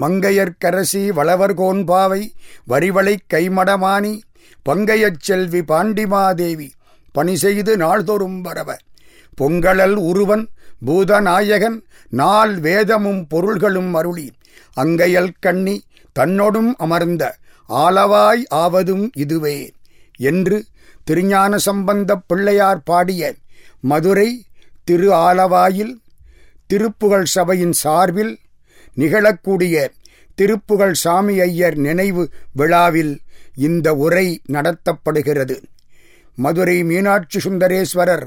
மங்கையர்க்கரசி வளவர்கோன்பாவை வரிவளைக் கைமடமானி பங்கையச் செல்வி பாண்டிமாதேவி பணி செய்து நாள்தோறும் வரவ. பொங்கலல் உருவன் பூதநாயகன் நாள் வேதமும் பொருள்களும் அருளி. அங்கையல் கண்ணி தன்னொடும் அமர்ந்த ஆலவாய் ஆவதும் இதுவே. என்று திருஞான சம்பந்தப் பிள்ளையார் பாடிய மதுரை திரு ஆலவாயில் திருப்புகழ் சபையின் சார்பில் நிகழக்கூடிய திருப்புகழ் சாமி ஐயர் நினைவு விழாவில் இந்த உரை நடத்தப்படுகிறது. மதுரை மீனாட்சி சுந்தரேஸ்வரர்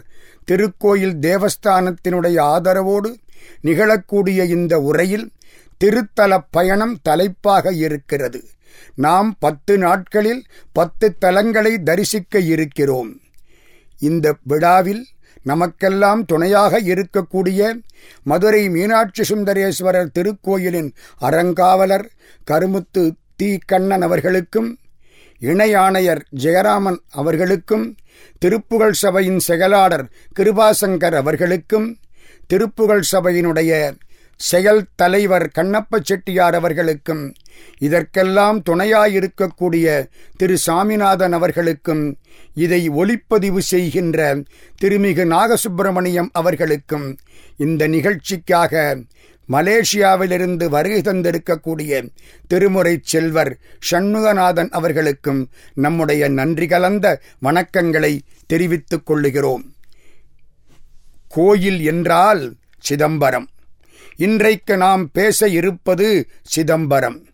திருக்கோயில் தேவஸ்தானத்தினுடைய ஆதரவோடு நிகழக்கூடிய இந்த உரையில் திருத்தலப் பயணம் தலைப்பாக இருக்கிறது. நாம் பத்து நாட்களில் பத்து தலங்களை தரிசிக்க இருக்கிறோம். இந்த விழாவில் நமக்கெல்லாம் துணையாக இருக்கக்கூடிய மதுரை மீனாட்சி சுந்தரேஸ்வரர் திருக்கோயிலின் அறங்காவலர் கருமுத்து தி. கண்ணன் அவர்களுக்கும் இணை ஆணையர் ஜெயராமன் அவர்களுக்கும் திருப்புகழ் சபையின் செயலாளர் கிருபாசங்கர் அவர்களுக்கும் திருப்புகழ் சபையினுடைய செயல் தலைவர் கண்ணப்ப செட்டியார் அவர்களுக்கும் இதற்கெல்லாம் துணையாயிருக்கக்கூடிய திரு சாமிநாதன் அவர்களுக்கும் இதை ஒளிப்பதிவு செய்கின்ற திருமிகு நாகசுப்பிரமணியம் அவர்களுக்கும் இந்த நிகழ்ச்சிக்காக மலேசியாவிலிருந்து வருகை தந்திருக்கக்கூடிய திருமுறை செல்வர் சண்முகநாதன் அவர்களுக்கும் நம்முடைய நன்றி கலந்த வணக்கங்களை தெரிவித்துக் கொள்ளுகிறோம். கோயில் என்றால் சிதம்பரம். இன்றைக்கு நாம் பேச இருப்பது சிதம்பரம்.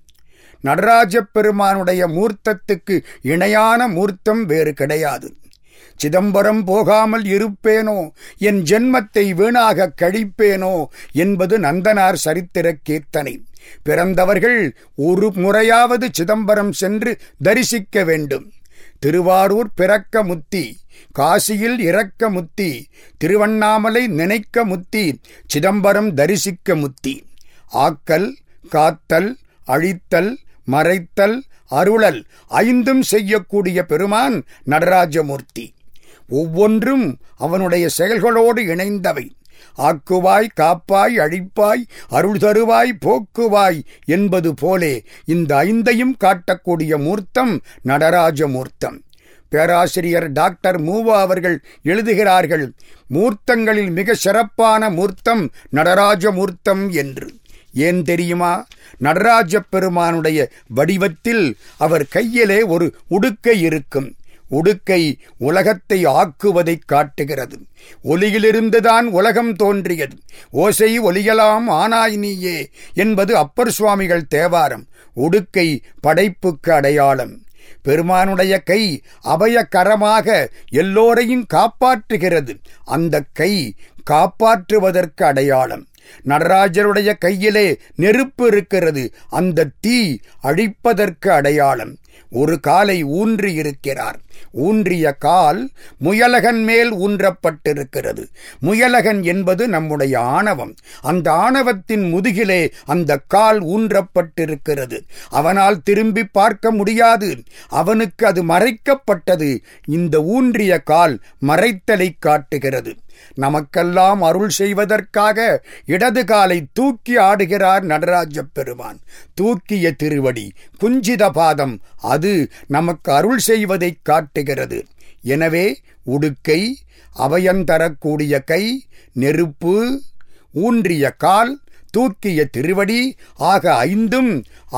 நடராஜ பெருமானுடைய மூர்த்தத்துக்கு இணையான மூர்த்தம் வேறு கிடையாது. சிதம்பரம் போகாமல் இருப்பேனோ? என் ஜென்மத்தை வீணாக கழிப்பேனோ? என்பது நந்தனார் சரித்திர கீர்த்தனை. பிறந்தவர்கள் ஒரு முறையாவது சிதம்பரம் சென்று தரிசிக்க வேண்டும். திருவாரூர் பிறக்க முத்தி காசியில் இறக்க முத்தி திருவண்ணாமலை நினைக்க முத்தி சிதம்பரம் தரிசிக்க முத்தி. ஆக்கல் காத்தல் அழித்தல் மறைத்தல் அருளல் ஐந்தும் செய்யக்கூடிய பெருமான் நடராஜமூர்த்தி. ஒவ்வொன்றும் அவனுடைய செயல்களோடு இணைந்தவை. ஆக்குவாய் காப்பாய் அழிப்பாய் அருள் தருவாய் போக்குவாய் என்பது போலே இந்த ஐந்தையும் காட்டக்கூடிய மூர்த்தம் நடராஜ மூர்த்தம் பேராசிரியர் டாக்டர் மூவா அவர்கள் எழுதுகிறார்கள் மூர்த்தங்களில் மிக சிறப்பான மூர்த்தம் நடராஜ மூர்த்தம் என்று. ஏன் தெரியுமா? நடராஜ பெருமானுடைய வடிவத்தில் அவர் கையிலே ஒரு உடுக்கை இருக்கும். உடுக்கை உலகத்தை ஆக்குவதைக் காட்டுகிறது. ஒலியிலிருந்துதான் உலகம் தோன்றியது. ஓசை ஒலியலாம் ஆனாய் நீயே என்பது அப்பர் சுவாமிகள் தேவாரம். உடுக்கை படைப்புக்கு அடையாளம். பெருமானுடைய கை அபயகரமாக எல்லோரையும் காப்பாற்றுகிறது. அந்த கை காப்பாற்றுவதற்கு அடையாளம். நடராஜருடைய கையிலே நெருப்பு இருக்கிறது. அந்த தீ அழிப்பதற்கு அடையாளம். ஒரு காலை ஊன்றி இருக்கிறார் ஊன்றிய கால் முயலகன் மேல் ஊன்றப்பட்டிருக்கிறது. முயலகன் என்பது நம்முடைய ஆணவம். அந்த ஆணவத்தின் முதுகிலே அந்த கால் ஊன்றப்பட்டிருக்கிறது. அவனால் திரும்பி பார்க்க முடியாது. அவனுக்கு அது மறைக்கப்பட்டது. இந்த ஊன்றிய கால் மறைத்தலை காட்டுகிறது. நமக்கெல்லாம் அருள் செய்வதற்காக இடது காலை தூக்கி ஆடுகிறார் நடராஜ பெருமான். தூக்கிய திருவடி குஞ்சித பாதம் அது நமக்கு அருள் செய்வதை காட்டுகிறது. எனவே உடுக்கை அவயந்தரக்கூடிய கை நெருப்பு ஊன்றிய கால் தூக்கிய திருவடி ஆக ஐந்தும்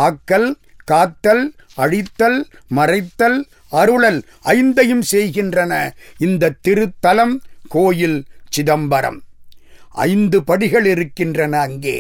ஆக்கல் காத்தல் அழித்தல் மறைத்தல் அருளல் ஐந்தையும் செய்கின்றன. இந்த திருத்தலம் கோயில் சிதம்பரம். ஐந்து படிகள் இருக்கின்றன அங்கே.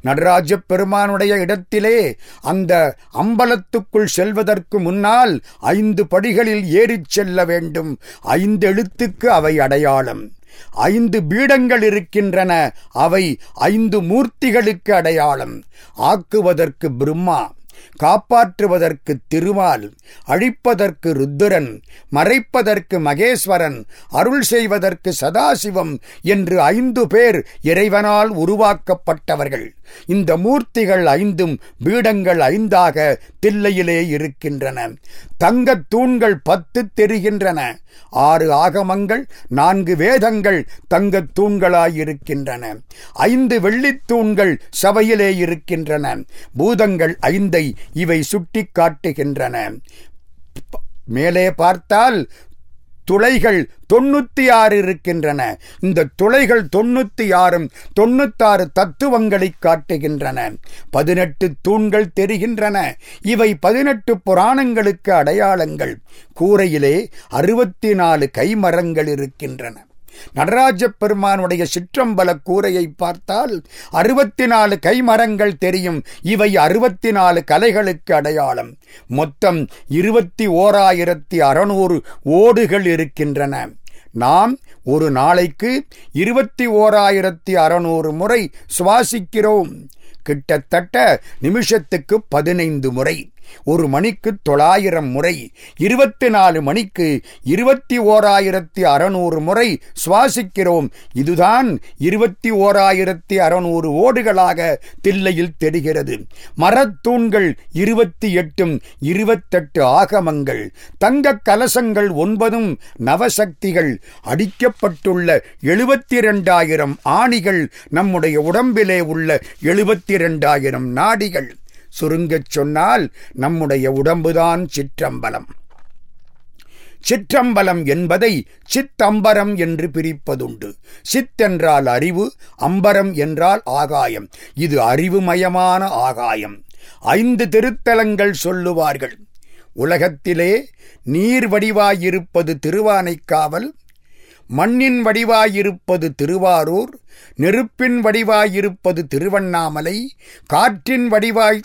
நடராஜ பெருமானுடைய இடத்திலே அந்த அம்பலத்துக்குள் செல்வதற்கு முன்னால் ஐந்து படிகளில் ஏறிச் செல்ல வேண்டும். ஐந்து எழுத்துக்கு அவை அடையாளம். ஐந்து பீடங்கள் இருக்கின்றன. அவை ஐந்து மூர்த்திகளுக்கு அடையாளம். ஆக்குவதற்கு பிரம்மா காப்பாற்றுவதற்கு திருமால் அழிப்பதற்கு ருத்திரன் மறைப்பதற்கு மகேஸ்வரன் அருள் செய்வதற்கு சதாசிவம் என்று ஐந்து பேர் இறைவனால் உருவாக்கப்பட்டவர்கள். இந்த மூர்த்திகள் ஐந்தும் பீடங்கள் ஐந்தாக தில்லையிலே இருக்கின்றன. தங்கத் தூண்கள் பத்து தெரிகின்றன. ஆறு ஆகமங்கள் நான்கு வேதங்கள் தங்கத் தூண்களாயிருக்கின்றன. ஐந்து வெள்ளித்தூண்கள் சபையிலே இருக்கின்றன. பூதங்கள் ஐந்தை இவை சுட்டி காட்டுகின்றன மேலே பார்த்தால் துளைகள் தொண்ணூத்தி ஆறு இருக்கின்றன. இந்த துளைகள் தொண்ணூத்தி ஆறும் தொண்ணூத்தாறு தத்துவங்களை காட்டுகின்றன. பதினெட்டு தூண்கள் தெரிகின்றன. இவை பதினெட்டு புராணங்களுக்கு அடையாளங்கள். கூரையிலே அறுபத்தி நாலு கைமரங்கள் இருக்கின்றன. நடராஜ பெருமானுடைய சிற்றம்பல கூரையை பார்த்தால் அறுபத்தி நாலு கைமரங்கள் தெரியும். இவை அறுபத்தி நாலு கலைகளுக்கு அடையாளம். மொத்தம் இருபத்தி ஓராயிரத்தி அறுநூறு ஓடுகள் இருக்கின்றன. நாம் ஒரு நாளைக்கு இருபத்தி ஓராயிரத்தி அறுநூறு முறை சுவாசிக்கிறோம். கிட்டத்தட்ட நிமிஷத்துக்கு பதினைந்து முறை. ஒரு மணிக்கு தொள்ளாயிரம் முறை இருபத்தி நாலு மணிக்கு இருபத்தி ஓராயிரத்தி அறுநூறு முறை சுவாசிக்கிறோம். இதுதான் இருபத்தி ஓராயிரத்தி அறுநூறு ஓடுகளாக தில்லையில் தெரிகிறது. மரத்தூண்கள் இருபத்தி எட்டும் இருபத்தெட்டு ஆகமங்கள் தங்க கலசங்கள் ஒன்பதும் நவசக்திகள் அடிக்கப்பட்டுள்ள எழுபத்தி இரண்டாயிரம் ஆணிகள் நம்முடைய உடம்பிலே உள்ள எழுபத்தி இரண்டாயிரம் நாடிகள். சுருங்கச் சொன்னால் நம்முடைய உடம்புதான் சிற்றம்பலம். சிற்றம்பலம் என்பதை சித்தம்பரம் என்று பிரிப்பதுண்டு. சித்தென்றால் அறிவு அம்பரம் என்றால் ஆகாயம். இது அறிவுமயமான ஆகாயம். ஐந்து திருத்தலங்கள் சொல்லுவார்கள். உலகத்திலே நீர் வடிவாயிருப்பது திருவானைக்காவல் மண்ணின் வடிவாயிருப்பது திருவாரூர் நெருப்பின் வடிவாயிருப்பது திருவண்ணாமலை காற்றின் வடிவாய்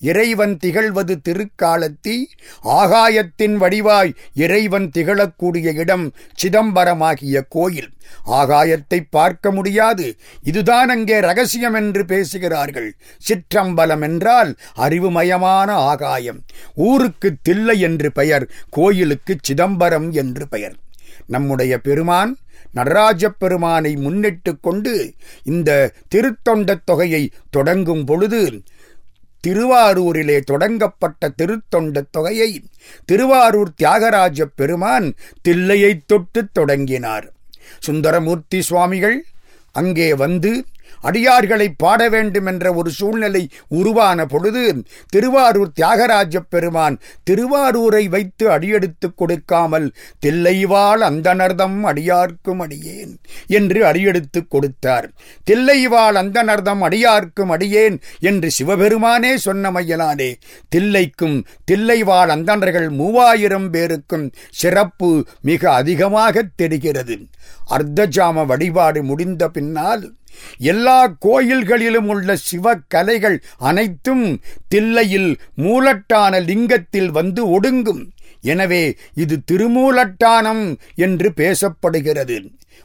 இறைவன் திகழ்வது திருக்காலத்தி ஆகாயத்தின் வடிவாய் இறைவன் திகழக்கூடிய இடம் சிதம்பரமாகிய கோயில். ஆகாயத்தை பார்க்க முடியாது. இதுதான் அங்கே ரகசியம் என்று பேசுகிறார்கள். சிற்றம்பலம் என்றால் அறிவுமயமான ஆகாயம். ஊருக்கு தில்லை என்று பெயர் கோயிலுக்கு சிதம்பரம் என்று பெயர். நம்முடைய பெருமான் நடராஜ பெருமானை முன்னிட்டு கொண்டு இந்த திருத்தொண்டத் தொகையை தொடங்கும் பொழுது திருவாரூரிலே தொடங்கப்பட்ட திருத்தொண்ட தொகையை திருவாரூர் தியாகராஜ பெருமான் தில்லையைத் தொட்டு தொடங்கினார். சுந்தரமூர்த்தி சுவாமிகள் அங்கே வந்து அடியார்களை பாட வேண்டும் என்ற ஒரு சூழ்நிலை உருவான பொழுது திருவாரூர் தியாகராஜ பெருமான் திருவாரூரை வைத்து அடியெடுத்துக் கொடுக்காமல் தில்லைவாள் அந்தனர்தம் அடியார்க்கும் அடியேன் என்று அடியெடுத்துக் கொடுத்தார். தில்லைவாள் அந்தனர்தம் அடியார்க்கும் அடியேன் என்று சிவபெருமானே சொன்னமையலானே தில்லைக்கும் தில்லைவாள் அந்தனர்கள் மூவாயிரம் பேருக்கும் சிறப்பு மிக அதிகமாக தெரிகிறது. அர்த்தஜாம வழிபாடு முடிந்த பின்னால் எல்லா கோயில்களிலும் உள்ள சிவக்கலைகள் அனைத்தும் தில்லையில் மூலட்டான லிங்கத்தில் வந்து ஒடுங்கும். எனவே இது திருமூலட்டானம் என்று பேசப்படுகிறது.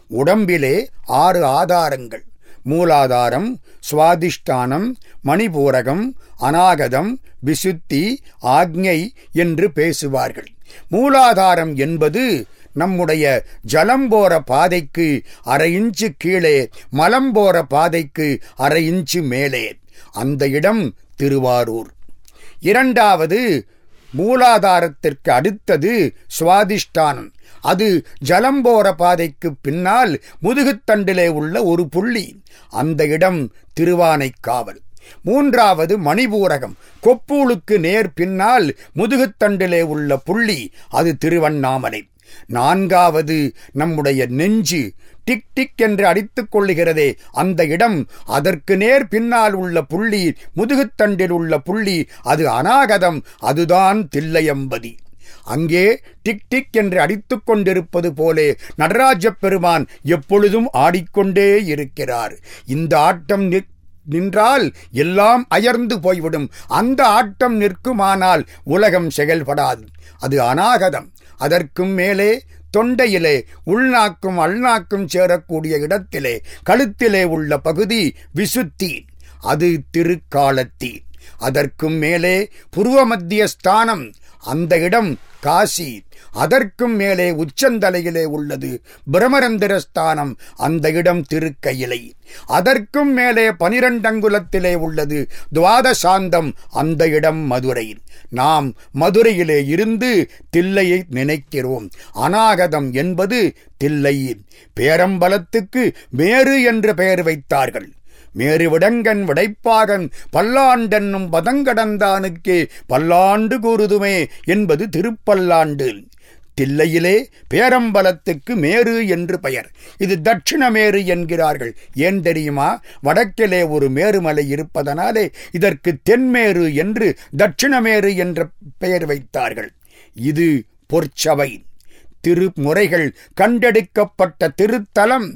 உடம்பிலே ஆறு ஆதாரங்கள். மூலாதாரம் சுவாதிஷ்டானம் மணிபூரகம் அநாகதம் விசுத்தி ஆக்ஞை என்று பேசுவார்கள். மூலாதாரம் என்பது நம்முடைய ஜலம் போற பாதைக்கு அரை இன்ச்சு கீழே மலம் போற பாதைக்கு அரை இன்ச்சு மேலே. அந்த இடம் திருவாரூர். இரண்டாவது மூலாதாரத்திற்கு அடுத்தது சுவாதிஷ்டானம். அது ஜலம் போற பாதைக்கு பின்னால் முதுகுத்தண்டிலே உள்ள ஒரு புள்ளி. அந்த இடம் திருவானைக்காவல். மூன்றாவது மணிபூரகம். கொப்பூளுக்கு நேர் பின்னால் முதுகுத்தண்டிலே உள்ள புள்ளி. அது திருவண்ணாமலை. நான்காவது நம்முடைய நெஞ்சு டிக் டிக் என்று அடித்துக் கொள்ளுகிறதே அந்த இடம் அதற்கு நேர் பின்னால் உள்ள புள்ளி முதுகுத்தண்டில் உள்ள புள்ளி அது அநாகதம் அதுதான் தில்லையம்பதி. அங்கே டிக் டிக் என்று அடித்துக் கொண்டிருப்பது போலே நடராஜ பெருமான் எப்பொழுதும் ஆடிக்கொண்டே இருக்கிறார். இந்த ஆட்டம் நின்றால் எல்லாம் அயர்ந்து போய்விடும். அந்த ஆட்டம் நிற்குமானால் உலகம் செயல்படாது அது அநாகதம். அதற்கும் மேலே தொண்டையிலே உள்நாக்கும் அள்நாக்கும் சேரக்கூடிய இடத்திலே கழுத்திலே உள்ள பகுதி விசுத்தி அது திருக்காலத்தி அதற்கும் மேலே புருவ மத்திய ஸ்தானம் அந்த இடம் காசி. அதற்கும் மேலே உச்சந்தலையிலே உள்ளது. பிரமரந்திர ஸ்தானம் அந்த இடம் திருக்கையிலை. அதற்கும் மேலே பனிரெண்டங்குலத்திலே உள்ளது. துவாதசாந்தம் அந்த இடம் மதுரை. நாம் மதுரையிலே இருந்து தில்லையை நினைக்கிறோம். அநாகதம் என்பது தில்லை. பேரம்பலத்துக்கு மேரு என்று பெயர் வைத்தார்கள். மேரு விடங்கன் விடைப்பாகன் பல்லாண்டென்னும் பதங்கடந்தானுக்கே பல்லாண்டு கூறுதுமே என்பது திருப்பல்லாண்டு. தில்லையிலே பேரம்பலத்துக்கு மேரு என்று பெயர். இது தட்சிண மேரு என்கிறார்கள். ஏன் தெரியுமா? வடக்கிலே ஒரு மேருமலை இருப்பதனாலே இதற்கு தென்மேரு என்று தட்சிணமேரு என்ற பெயர் வைத்தார்கள். இது பொற்சபை. திருமுறைகள் கண்டெடுக்கப்பட்ட திருத்தலம்.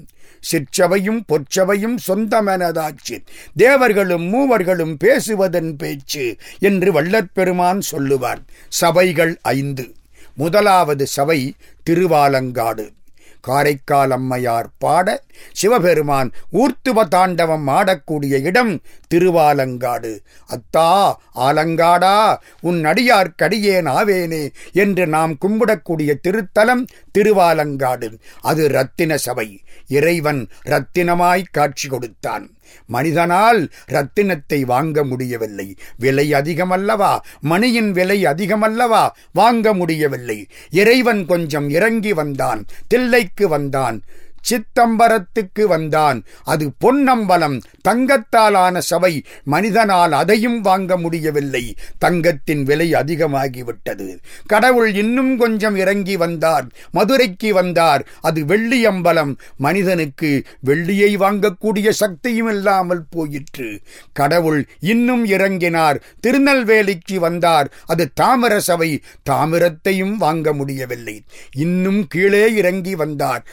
சிற்சபையும் பொற்சபையும் சொந்தமெனதாச்சு. தேவர்களும் மூவர்களும் பேசுவதன் பேச்சு என்று வள்ளற்பெருமான் சொல்லுவார். சபைகள் ஐந்து. முதலாவது சபை திருவாலங்காடு. காரைக்கால் அம்மையார் பாட சிவபெருமான் ஊர்த்துவ தாண்டவம் ஆடக்கூடிய இடம் திருவாலங்காடு. அத்தா ஆலங்காடா உன் அடியார்க்கடியேன் ஆவேனே என்று நாம் கும்பிடக்கூடிய திருத்தலம் திருவாலங்காடு. அது ரத்தின சபை. இறைவன் ரத்தினமாய் காட்சி கொடுத்தான். மனிதனால் ரத்தினத்தை வாங்க முடியவில்லை. விலை அதிகமல்லவா? மணியின் விலை அதிகமல்லவா? வாங்க முடியவில்லை. இறைவன் கொஞ்சம் இறங்கி வந்தான். தில்லைக்கு வந்தான். சித்தம்பரத்துக்கு வந்தான். அது பொன்னம்பலம். தங்கத்தாலான சபை. மனிதனால் அதையும் வாங்க முடியவில்லை. தங்கத்தின் விலை அதிகமாகிவிட்டது. கடவுள் இன்னும் கொஞ்சம் இறங்கி வந்தார். மதுரைக்கு வந்தார். அது வெள்ளி அம்பலம் மனிதனுக்கு வெள்ளியை வாங்கக்கூடிய சக்தியும் இல்லாமல் போயிற்று. கடவுள் இன்னும் இறங்கினார். திருநெல்வேலிக்கு வந்தார். அது தாமர சபை. தாமிரத்தையும் வாங்க முடியவில்லை. இன்னும் கீழே இறங்கி வந்தார்.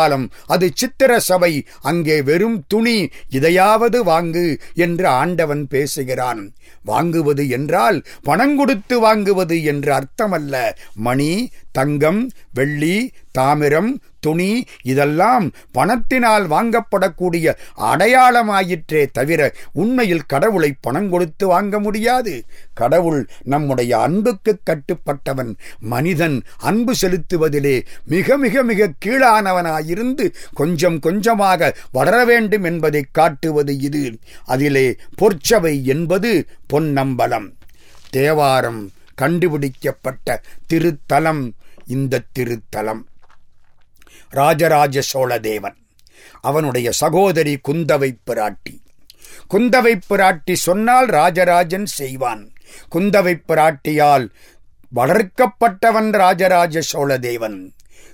என்றாலும் அது சித்திர சபை. அங்கே வெறும் துணி. இதையாவது வாங்கு என்று ஆண்டவன் பேசுகிறான். வாங்குவது என்றால் பணம் கொடுத்து வாங்குவது என்று அர்த்தமல்ல. மணி தங்கம் வெள்ளி தாமிரம் துணி இதெல்லாம் பணத்தினால் வாங்கப்படக்கூடிய அடையாளமாயிற்றே தவிர உண்மையில் கடவுளை பணம் கொடுத்து வாங்க முடியாது. கடவுள் நம்முடைய அன்புக்கு கட்டுப்பட்டவன். மனிதன் அன்பு செலுத்துவதிலே மிக மிக மிக கீழானவனாயிருந்து கொஞ்சம் கொஞ்சமாக வளர வேண்டும் என்பதை காட்டுவது இது. அதிலே பொற்சபை என்பது பொன்னம்பலம். தேவாரம் கண்டுபிடிக்கப்பட்ட திருத்தலம் இந்த திருத்தலம். ராஜராஜ சோழதேவன் அவனுடைய சகோதரி குந்தவை பிராட்டி. குந்தவை பிராட்டி சொன்னால் ராஜராஜன் செய்வான். குந்தவை பிராட்டியால் வளர்க்கப்பட்டவன் ராஜராஜ சோழதேவன்.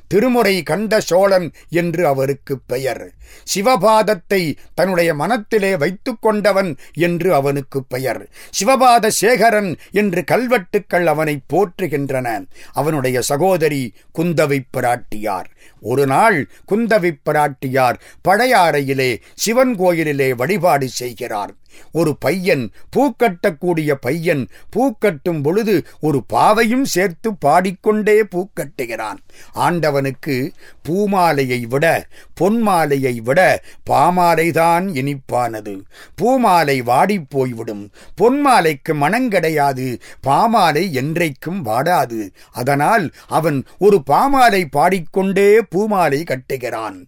திருமுறை கண்ட சோழன் என்று அவருக்கு பெயர். சிவபாதத்தை தன்னுடைய மனத்திலே வைத்துக் கொண்டவன் என்று அவனுக்கு பெயர். சிவபாத சேகரன் என்று கல்வெட்டுக்கள் அவனை போற்றுகின்றன. அவனுடைய சகோதரி குந்தவை பிராட்டியார். ஒரு நாள் குந்தவி பிராட்டியார் பழையாறையிலே சிவன் கோயிலிலே வழிபாடு செய்கிறார். ஒரு பையன் பூக்கட்டக்கூடிய பையன் பூக்கட்டும் பொழுது ஒரு பாவையும் சேர்த்து பாடிக்கொண்டே பூக்கட்டுகிறான் ஆண்டவனுக்கு பூமாலையை விட பொன்மாலையை விட பாமாலைதான் இனிப்பானது. பூமாலை வாடிப் போய்விடும். பொன்மாலைக்கு மனம் கிடையாது. பாமாலை என்றைக்கும் வாடாது. அதனால் அவன் ஒரு பாமாலை பாடிக்கொண்டே பூமாலை கட்டுகிறான்.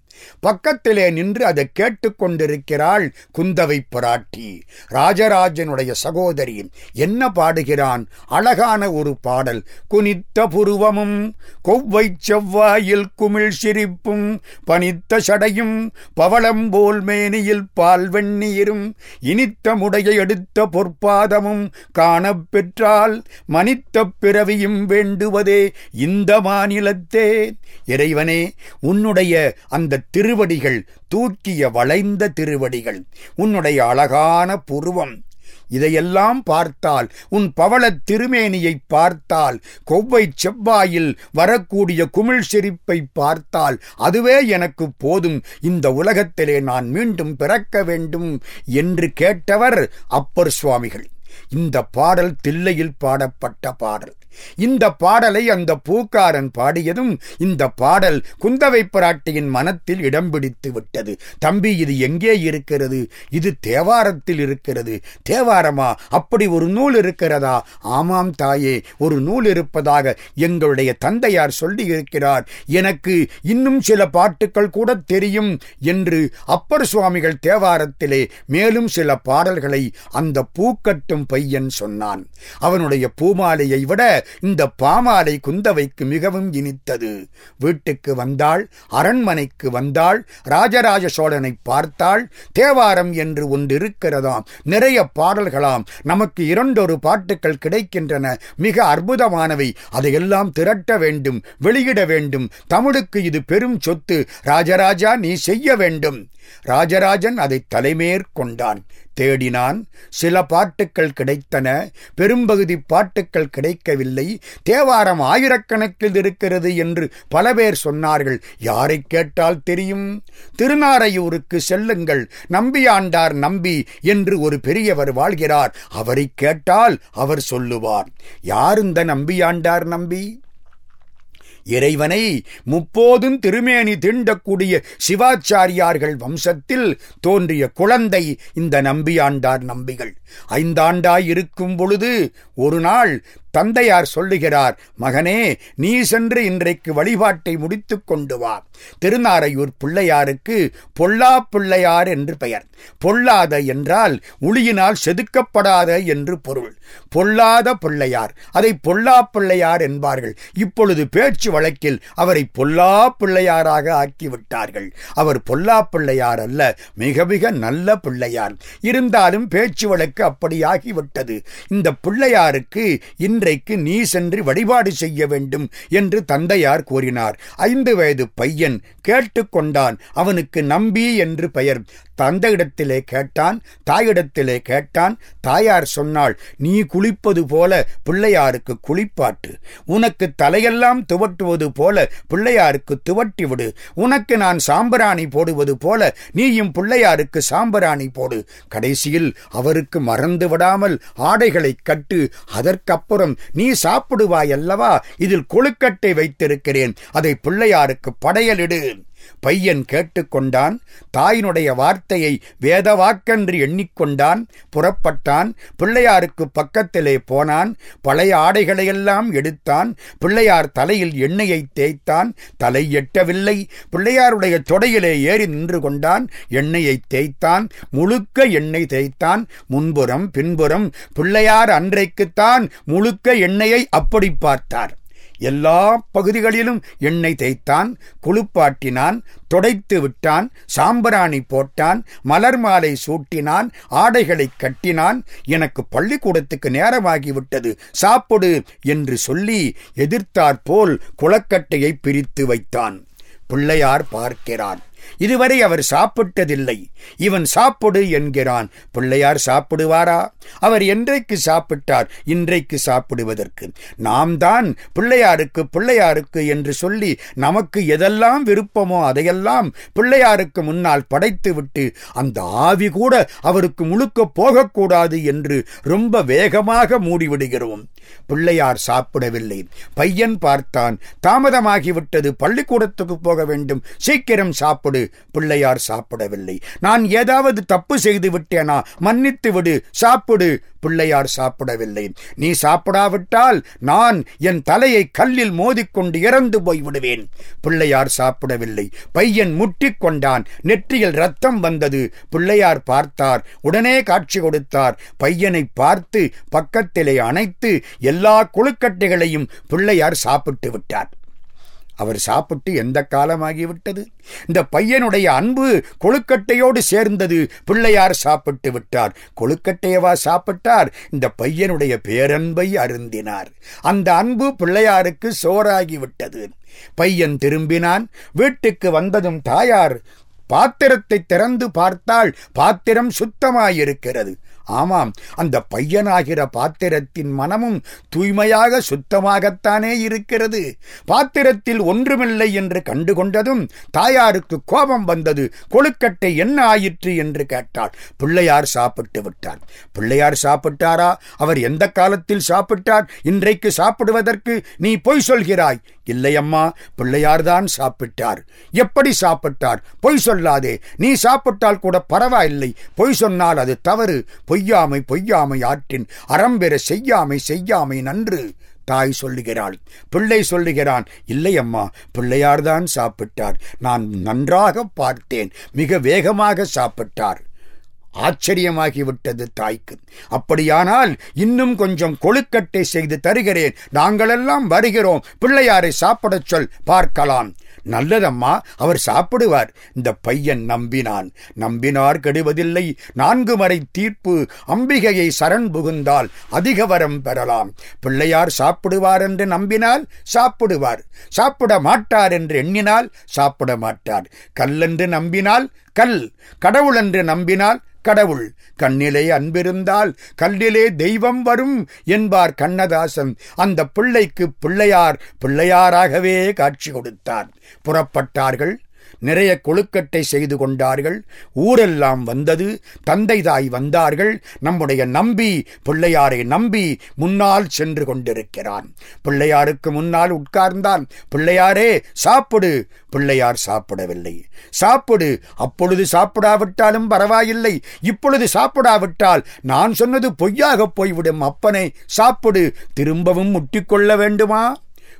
பக்கத்திலே நின்று அதை கேட்டுக்கொண்டிருக்கிறாள் குந்தவை பிராட்டி ராஜராஜனுடைய சகோதரி என்ன பாடுகிறான்? அழகான ஒரு பாடல். குனித்த புருவமும் கொவ்வை செவ்வாயில் குமிழ் சிரிப்பும் பனித்த சடையும் பவளம்போல் மேனியில் பால் வெந்நீரும் இனித்த முடைய எடுத்த பொற்பாதமும் காணப்பெற்றால் மனித்த பிறவியும் வேண்டுவதே இந்த மாநிலத்தே. இறைவனே உன்னுடைய அந்த திருவடிகள் தூக்கிய வளைந்த திருவடிகள் உன்னுடைய அழகான புருவம். இதையெல்லாம் பார்த்தால் உன் பவளத் திருமேனியை பார்த்தால் கொவ்வை செவ்வாயில் வரக்கூடிய குமிழ் சிரிப்பை பார்த்தால் அதுவே எனக்கு போதும். இந்த உலகத்திலே நான் மீண்டும் பிறக்க வேண்டும் என்று கேட்டவர் அப்பர் சுவாமிகள். இந்த பாடல் தில்லையில் பாடப்பட்ட பாடல். இந்த பாடலை அந்த பூக்காரன் பாடியதும் இந்த பாடல் குந்தவை பிராட்டியின் மனத்தில் இடம் பிடித்து விட்டது. தம்பி இது எங்கே இருக்கிறது? இது தேவாரத்தில் இருக்கிறது. தேவாரமா? அப்படி ஒரு நூல் இருக்கிறதா? ஆமாம் தாயே ஒரு நூல் இருப்பதாக எங்களுடைய தந்தையார் சொல்லி இருக்கிறார் எனக்கு இன்னும் சில பாட்டுக்கள் கூட தெரியும் என்று அப்பர் சுவாமிகள் தேவாரத்திலே மேலும் சில பாடல்களை அந்த பூக்கட்டும் பையன் சொன்னான். அவனுடைய பூமாலையை விட இந்த பாமாலை குந்தவைக்கு மிகவும் இனித்தது. வீட்டுக்கு வந்தாள் அரண்மனைக்கு வந்தாள் ராஜராஜ சோழனை பார்த்தாள் தேவாரம் என்று ஒன்று இருக்கிறதாம் நிறைய பாடல்களாம் நமக்கு இரண்டொரு பாட்டுக்கள் கிடைக்கின்றன மிக அற்புதமானவை அதையெல்லாம் திரட்ட வேண்டும் வெளியிட வேண்டும் தமிழுக்கு இது பெரும் சொத்து ராஜராஜா நீ செய்ய வேண்டும். ராஜராஜன் அதை தலைமேற்கொண்டான் தேடினான். சில பாட்டுக்கள் கிடைத்தன. பெரும்பகுதி பாட்டுக்கள் கிடைக்கவில்லை. தேவாரம் ஆயிரக்கணக்கில் இருக்கிறது என்று பல பேர் சொன்னார்கள். யாரை கேட்டால் தெரியும்? திருநாரையூருக்கு செல்லுங்கள். நம்பியாண்டார் நம்பி என்று ஒரு பெரியவர் வாழ்கிறார். அவரை கேட்டால் அவர் சொல்லுவார். யார் இந்த நம்பியாண்டார் நம்பி? இறைவனை முப்போதும் திருமேனி தீண்டக்கூடிய சிவாச்சாரியார்கள் வம்சத்தில் தோன்றிய குழந்தை இந்த நம்பியாண்டார் நம்பிகள். ஐந்தாண்டாய் இருக்கும் பொழுது ஒரு நாள் தந்தையார் சொல்லுகிறார் மகனே நீ சென்று இன்றைக்கு வழிபாட்டை முடித்துக் கொண்டு வா. திருநாரையூர் பிள்ளையாருக்கு பொல்லா பிள்ளையார் என்று பெயர். பொல்லாத என்றால் உளியினால் செதுக்கப்படாத என்று பொருள். பொல்லாத பிள்ளையார். அதை பொல்லா பிள்ளையார் என்பார்கள். இப்பொழுது பேச்சு வழக்கில் அவரை பொல்லா பிள்ளையாராக ஆக்கிவிட்டார்கள். அவர் பொல்லா பிள்ளையார் அல்ல மிக மிக நல்ல பிள்ளையார். இருந்தாலும் பேச்சு வழக்கு அப்படியாகிவிட்டது. இந்த பிள்ளையாருக்கு இன்றைக்கு நீ சென்று வழிபாடு செய்ய வேண்டும் என்று தந்தையார் கூறினார். ஐந்து வயது பையன் கேட்டுக்கொண்டான். அவனுக்கு நம்பி என்று பெயர். தந்தையிடத்திலே கேட்டான் தாயிடத்திலே கேட்டான் தாயார் சொன்னாள் நீ குளிப்பது போல பிள்ளையாருக்கு குளிப்பாட்டு. உனக்கு தலையெல்லாம் துவட்டுவது போல பிள்ளையாருக்கு துவட்டி விடு உனக்கு நான் சாம்பிராணி போடுவது போல நீயும் பிள்ளையாருக்கு சாம்பிராணி போடு. கடைசியில் அவருக்கு மறந்து விடாமல் ஆடைகளை கட்டு. அதற்கப்புறம் நீ சாப்பிடுவாய் அல்லவா இதில் கொழுக்கட்டை வைத்திருக்கிறேன். அதை பிள்ளையாருக்கு படையலிடு. பையன் கேட்டுக்கொண்டான் தாயினுடைய வார்த்தையை வேதவாக்கென்று எண்ணிக்கொண்டான் புறப்பட்டான் பிள்ளையாருக்கு பக்கத்திலே போனான் பழைய ஆடைகளையெல்லாம் எடுத்தான் பிள்ளையார் தலையில் எண்ணெயை தேய்த்தான் தலை எட்டவில்லை பிள்ளையாருடைய தொடையிலே ஏறி நின்று கொண்டான் எண்ணெயை தேய்த்தான் முழுக்க எண்ணெய் தேய்த்தான் முன்புறம் பின்புறம் பிள்ளையார் அன்றைக்குத்தான் முழுக்க எண்ணெயை அப்படி பார்த்தார். எல்லா பகுதிகளிலும் எண்ணெய் தேய்த்தான் குளிப்பாட்டினான் தொடைத்து விட்டான் சாம்பராணி போட்டான் மலர் மாலை சூட்டினான் ஆடைகளை கட்டினான். எனக்கு பள்ளிக்கூடத்துக்கு நேரமாகிவிட்டது. சாப்பிடு என்று சொல்லி எதிர்த்தாற்போல் குளக்கட்டையை பிரித்து வைத்தான். பிள்ளையார் பார்க்கிறான் இதுவரை அவர் சாப்பிட்டதில்லை. இவன் சாப்பிடு என்கிறான். பிள்ளையார் சாப்பிடுவாரா? அவர் என்றைக்கு சாப்பிட்டார் இன்றைக்கு சாப்பிடுவதற்கு? நாம் தான் பிள்ளையாருக்கு பிள்ளையாருக்கு என்று சொல்லி நமக்கு எதெல்லாம் விருப்பமோ அதையெல்லாம் பிள்ளையாருக்கு முன்னால் படைத்துவிட்டு அந்த ஆவி கூட அவருக்கு முழுக்க போகக்கூடாது என்று ரொம்ப வேகமாக மூடிவிடுகிறோம். பிள்ளையார் சாப்பிடவில்லை. பையன் பார்த்தான். தாமதமாகிவிட்டது. பள்ளிக்கூடத்துக்கு போக வேண்டும். சீக்கிரம் சாப்பிடு பிள்ளையார் சாப்பிடவில்லை. நான் ஏதாவது தப்பு செய்து விட்டேனா மன்னித்து விடு சாப்பிடு. பிள்ளையார் சாப்பிடவில்லை. நீ சாப்பிடாவிட்டால் நான் என் தலையை கல்லில் மோதிக்கொண்டு இறந்து போய் விடுவேன். பிள்ளையார் சாப்பிடவில்லை. பையன் முட்டிக் கொண்டான். நெற்றியில் ரத்தம் வந்தது. பிள்ளையார் பார்த்தார். உடனே காட்சி கொடுத்தார். பையனை பார்த்து பக்கத்திலே அணைத்து எல்லா குழுக்கட்டைகளையும் பிள்ளையார் சாப்பிட்டு விட்டார். அவர் சாப்பிட்டு எந்த காலமாகிவிட்டது? இந்த பையனுடைய அன்பு கொழுக்கட்டையோடு சேர்ந்தது பிள்ளையார் சாப்பிட்டு விட்டார். கொழுக்கட்டையவா சாப்பிட்டார்? இந்த பையனுடைய பேரன்பை அருந்தினார். அந்த அன்பு பிள்ளையாருக்கு சோறாகிவிட்டது பையன் திரும்பினான். வீட்டுக்கு வந்ததும் தாயார் பாத்திரத்தை திறந்து பார்த்தால் பாத்திரம் சுத்தமாயிருக்கிறது. ஆமாம் அந்த பையனாகிற பாத்திரத்தின் மனமும் தூய்மையாக சுத்தமாகத்தானே இருக்கிறது. பாத்திரத்தில் ஒன்றுமில்லை என்று கண்டுகொண்டதும் தாயாருக்கு கோபம் வந்தது. கொழுக்கட்டை என்ன ஆயிற்று என்று கேட்டாள். பிள்ளையார் சாப்பிட்டு விட்டார். பிள்ளையார் சாப்பிட்டாரா? அவர் எந்த காலத்தில் சாப்பிட்டார்? இன்றைக்கு சாப்பிடுவதற்கு நீ பொய் சொல்கிறாய். இல்லையம்மா பிள்ளையார்தான் சாப்பிட்டார். எப்படி சாப்பிட்டார்? பொய் சொல்லாதே. நீ சாப்பிட்டால் கூட பரவாயில்லை. பொய் சொன்னால் அது தவறு. பொய்யாமை பொய்யாமை ஆற்றின் அறம்பெற செய்யாமை செய்யாமை நன்று. தாய் சொல்லுகிறாள். பிள்ளை சொல்லுகிறான். இல்லையம்மா பிள்ளையார்தான் சாப்பிட்டார். நான் நன்றாக பார்த்தேன். மிக வேகமாக சாப்பிட்டார். ஆச்சரியமாகிவிட்டது தாய்க்கு. அப்படியானால் இன்னும் கொஞ்சம் கொழுக்கட்டை செய்து தருகிறேன். நாங்களெல்லாம் வருகிறோம். பிள்ளையாரை சாப்பிடச் சொல். பார்க்கலாம். நல்லதம்மா அவர் சாப்பிடுவார். இந்த பையன் நம்பினான். நம்பினார் கெடுவதில்லை. நான்கு மறை தீர்ப்பு அம்பிகையை சரண் புகுந்தால் அதிக வரம் பெறலாம். பிள்ளையார் சாப்பிடுவார் என்று நம்பினால் சாப்பிடுவார். சாப்பிட மாட்டார் என்று எண்ணினால் சாப்பிட மாட்டார். கல்லென்று நம்பினால் கல். கடவுள் என்று நம்பினால் கடவுள் கண்ணிலே அன்பிருந்தால் கல்லிலே தெய்வம் வரும் என்பார் கண்ணதாசன். அந்த பிள்ளைக்கு பிள்ளையார் பிள்ளையாராகவே காட்சி கொடுத்தார். புறப்பட்டார்கள் நிறைய கொழுக்கட்டை செய்து கொண்டார்கள். ஊரெல்லாம் வந்தது. தந்தை தாய் வந்தார்கள். நம்முடைய நம்பி பிள்ளையாரை நம்பி முன்னால் சென்று கொண்டிருக்கிறான். பிள்ளையாருக்கு முன்னால் உட்கார்ந்தான். பிள்ளையாரே சாப்பிடு. பிள்ளையார் சாப்பிடவில்லை. சாப்பிடு. அப்பொழுது சாப்பிடாவிட்டாலும் பரவாயில்லை. இப்பொழுது சாப்பிடாவிட்டால் நான் சொன்னது பொய்யாக போய்விடும். அப்பனை சாப்பிடு. திரும்பவும் முட்டிக்கொள்ள வேண்டுமா?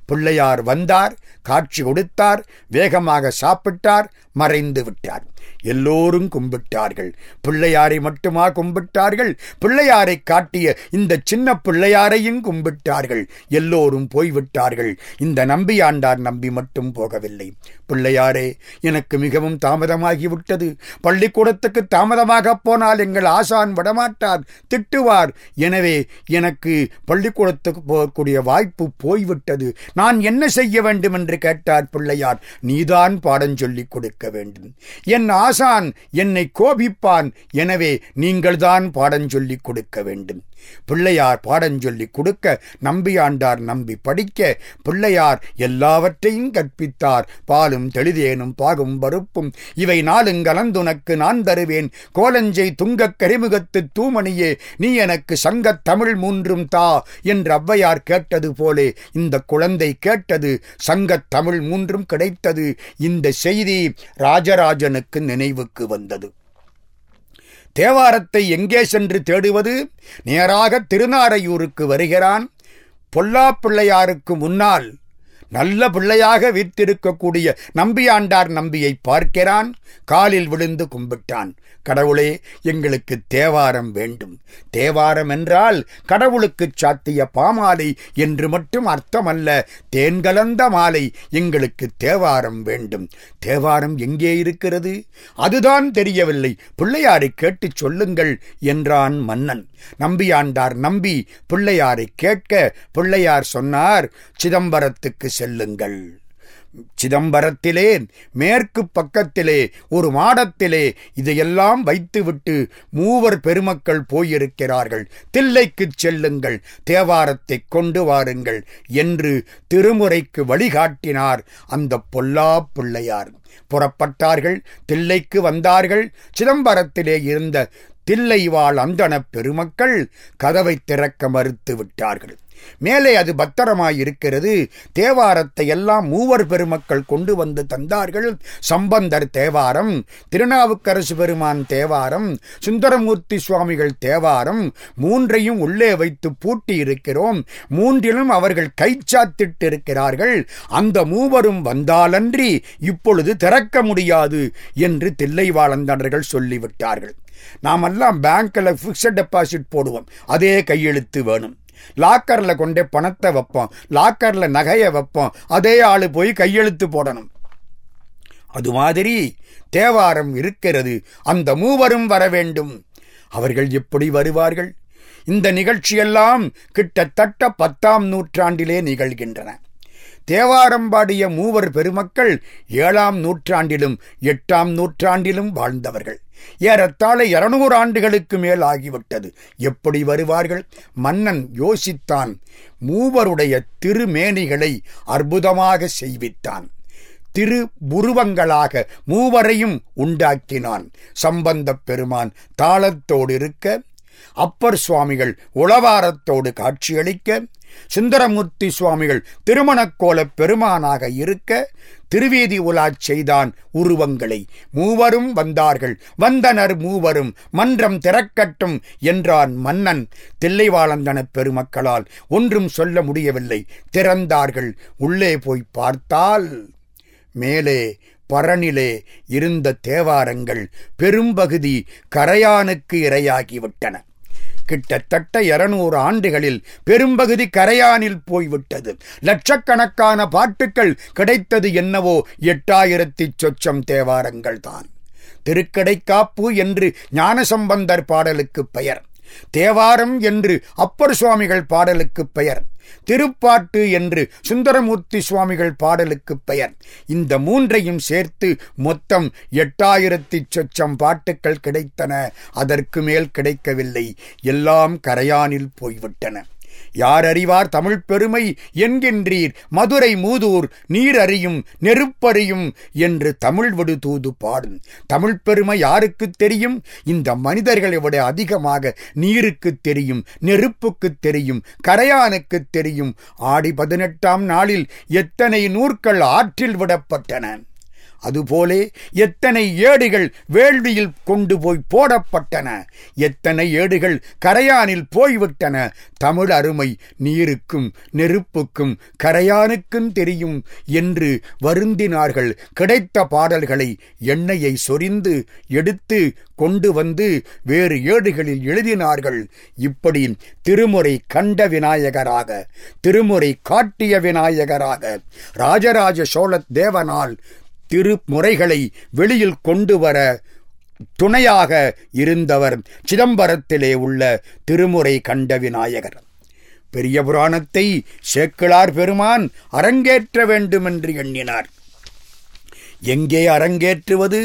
பிள்ளையார் வந்தார் காட்சி கொடுத்தார் வேகமாக சாப்பிட்டார் மறைந்து விட்டார். எல்லோரும் கும்பிட்டார்கள். பிள்ளையாரை மட்டுமா கும்பிட்டார்கள்? பிள்ளையாரை காட்டிய இந்த சின்ன பிள்ளையாரையும் கும்பிட்டார்கள். எல்லோரும் போய்விட்டார்கள். இந்த நம்பியாண்டார் நம்பி மட்டும் போகவில்லை. பிள்ளையாரே எனக்கு மிகவும் தாமதமாகிவிட்டது. பள்ளிக்கூடத்துக்கு தாமதமாக போனால் எங்கள் ஆசான் விடமாட்டார். திட்டுவார். எனவே எனக்கு பள்ளிக்கூடத்துக்கு போகக்கூடிய வாய்ப்பு போய்விட்டது. நான் என்ன செய்ய வேண்டும் என்று கேட்டார் பிள்ளையார். நீதான் பாடம் சொல்லிக் கொடுக்க வேண்டும். என் ஆசான் என்னை கோபிப்பான். எனவே நீங்கள்தான் பாடஞ்சொல்லிக் கொடுக்க வேண்டும். பிள்ளையார் பாடஞ்சொல்லிக் கொடுக்க நம்பியாண்டார் நம்பி படிக்க பிள்ளையார் எல்லாவற்றையும் கற்பித்தார். பாலும் தெளிதேனும் பாகும் பருப்பும். இவை நாளும் கலந்துனக்கு நான் தருவேன். கோலஞ்சை துங்கக் கரிமுகத்து தூமணியே நீ எனக்கு சங்கத் தமிழ் மூன்றும் தா என்று ஔவையார் கேட்டது போலே இந்த குழந்தை கேட்டது சங்கத் தமிழ் மூன்றும் கிடைத்தது. இந்த செய்தி ராஜராஜனுக்கு நினைவுக்கு வந்தது. தேவாரத்தை எங்கே சென்று தேடுவது? நேராக திருநாரையூருக்கு வருகிறான். பொல்லா பிள்ளையாருக்கு முன்னால் நல்ல பிள்ளையாக வீற்றிருக்கக்கூடிய நம்பியாண்டார் நம்பியை பார்க்கிறான். காலில் விழுந்து கும்பிட்டான். கடவுளே எங்களுக்கு தேவாரம் வேண்டும். தேவாரம் என்றால் கடவுளுக்கு சாத்திய பாமாலை என்று மட்டும் அர்த்தமல்ல. தேன்கலந்த மாலை எங்களுக்கு தேவாரம் வேண்டும். தேவாரம் எங்கே இருக்கிறது? அதுதான் தெரியவில்லை. பிள்ளையாரை கேட்டுச் சொல்லுங்கள் என்றான் மன்னன். நம்பியாண்டார் நம்பி பிள்ளையாரை கேட்க பிள்ளையார் சொன்னார் சிதம்பரத்துக்கு செல்லுங்கள். சிதம்பரத்திலே மேற்கு பக்கத்திலே ஒரு மாடத்திலே இதையெல்லாம் வைத்துவிட்டு மூவர் பெருமக்கள் போயிருக்கிறார்கள். தில்லைக்குச் செல்லுங்கள் தேவாரத்தை கொண்டு வாருங்கள் என்று திருமுறைக்கு வழிகாட்டினார் அந்த பொல்லா பிள்ளையார். புறப்பட்டார்கள் தில்லைக்கு வந்தார்கள். சிதம்பரத்திலே இருந்த தில்லைவாழ் அந்தணப் பெருமக்கள் கதவை திறக்க மறுத்து விட்டார்கள். மேலே அது பத்திரமாயிருக்கிறது. தேவாரத்தை எல்லாம் மூவர் பெருமக்கள் கொண்டு வந்து தந்தார்கள். சம்பந்தர் தேவாரம் திருநாவுக்கரசு பெருமான் தேவாரம் சுந்தரமூர்த்தி சுவாமிகள் தேவாரம் மூன்றையும் உள்ளே வைத்து பூட்டி இருக்கிறோம் மூன்றிலும் அவர்கள் கைச்சாத்திட்டு இருக்கிறார்கள் அந்த மூவரும் வந்தாலன்றி இப்பொழுது திறக்க முடியாது என்று தில்லைவாழந்தனர்கள் சொல்லிவிட்டார்கள். நாமெல்லாம் பேங்க்ல பிக்சட் டெபாசிட் போடுவோம். அதே கையெழுத்து வேணும். லாக்கர்ல கொண்டே பணத்தை வைப்போம். லாக்கர்ல நகையை வைப்போம். அதே ஆளு போய் கையெழுத்து போடணும். அது மாதிரி தேவாரம் இருக்கிறது. அந்த மூவரும் வர வேண்டும். அவர்கள் எப்படி வருவார்கள்? இந்த நிகழ்ச்சியெல்லாம் கிட்டத்தட்ட பத்தாம் நூற்றாண்டிலே நிகழ்கின்றன. தேவாரம் பாடிய மூவர் பெருமக்கள் ஏழாம் நூற்றாண்டிலும் எட்டாம் நூற்றாண்டிலும் வாழ்ந்தவர்கள். ஏறத்தாழ இருநூறு ஆண்டுகளுக்கு மேல் ஆகிவிட்டது. எப்படி வருவார்கள்? மன்னன் யோசித்தான். மூவருடைய திருமேனிகளை அற்புதமாக செய்வித்தான். திரு புருவங்களாக மூவரையும் உண்டாக்கினான். சம்பந்தப் பெருமான் தாளத்தோடு இருக்க அப்பர் சுவாமிகள் உளவாரத்தோடு காட்சியளிக்க சுந்தரமூர்த்தி சுவாமிகள் திருமணக்கோலப் பெருமானாக இருக்க திருவேதி உலாச் செய்தான் உருவங்களை. மூவரும் வந்தார்கள். வந்தனர் மூவரும் மன்றம் திறக்கட்டும் என்றான் மன்னன். தில்லைவாளந்தன பெருமக்களால் ஒன்றும் சொல்ல முடியவில்லை. திறந்தார்கள். உள்ளே போய் பார்த்தால் மேலே பரனிலே இருந்த தேவாரங்கள் பெரும்பகுதி கரையானுக்கு இரையாகிவிட்டன. கிட்டத்தட்ட இருநூறு ஆண்டுகளில் பெரும்பகுதி கரையானில் போய்விட்டது. லட்சக்கணக்கான பாட்டுக்கள் கிடைத்தது என்னவோ எட்டாயிரத்தி சொச்சம் தேவாரங்கள் தான். திருக்கடைக்காப்பு என்று ஞானசம்பந்தர் பாடலுக்கு பெயர். தேவாரம் என்று அப்பர் சுவாமிகள் பாடலுக்கு பெயர். திருப்பாட்டு என்று சுந்தரமூர்த்தி சுவாமிகள் பாடலுக்கு பெயர். இந்த மூன்றையும் சேர்த்து மொத்தம் எட்டாயிரத்தி சொச்சம் பாட்டுக்கள் கிடைத்தன. அதற்கு மேல் கிடைக்கவில்லை. எல்லாம் கரையானில் போய்விட்டன. யார் அறிவார் தமிழ் பெருமை என்கின்றீர்? மதுரை மூதூர் நீர் அறியும் நெருப்பறியும் என்று தமிழ் விடு தூது பாடும். தமிழ் பெருமை யாருக்கு தெரியும்? இந்த மனிதர்களை விட அதிகமாக நீருக்கு தெரியும் நெருப்புக்கு தெரியும் கரையானுக்கு தெரியும். ஆடி பதினெட்டாம் நாளில் எத்தனை நூற்கள் ஆற்றில் விடப்பட்டன? அதுபோலே எத்தனை ஏடுகள் வேள்வியில் கொண்டு போய் போடப்பட்டன எத்தனை ஏடுகள் கரையானில் போய்விட்டன தமிழ் அருமை நீருக்கும் நெருப்புக்கும் கரையானுக்கும் தெரியும் என்று வருந்தினார்கள். கிடைத்த பாடல்களை எண்ணெயை சொரிந்து எடுத்து கொண்டு வந்து வேறு ஏடுகளில் எழுதினார்கள். இப்படி திருமுறை கண்ட விநாயகராக திருமுறை காட்டிய விநாயகராக ராஜராஜ சோழத் தேவனால் திருமுறைகளை வெளியில் கொண்டு வர துணையாக இருந்தவர் சிதம்பரத்திலே உள்ள திருமுறை கண்ட விநாயகர். பெரிய புராணத்தை சேக்கிழார் பெருமான் அரங்கேற்ற வேண்டுமென்று எண்ணினார். எங்கே அரங்கேற்றுவது?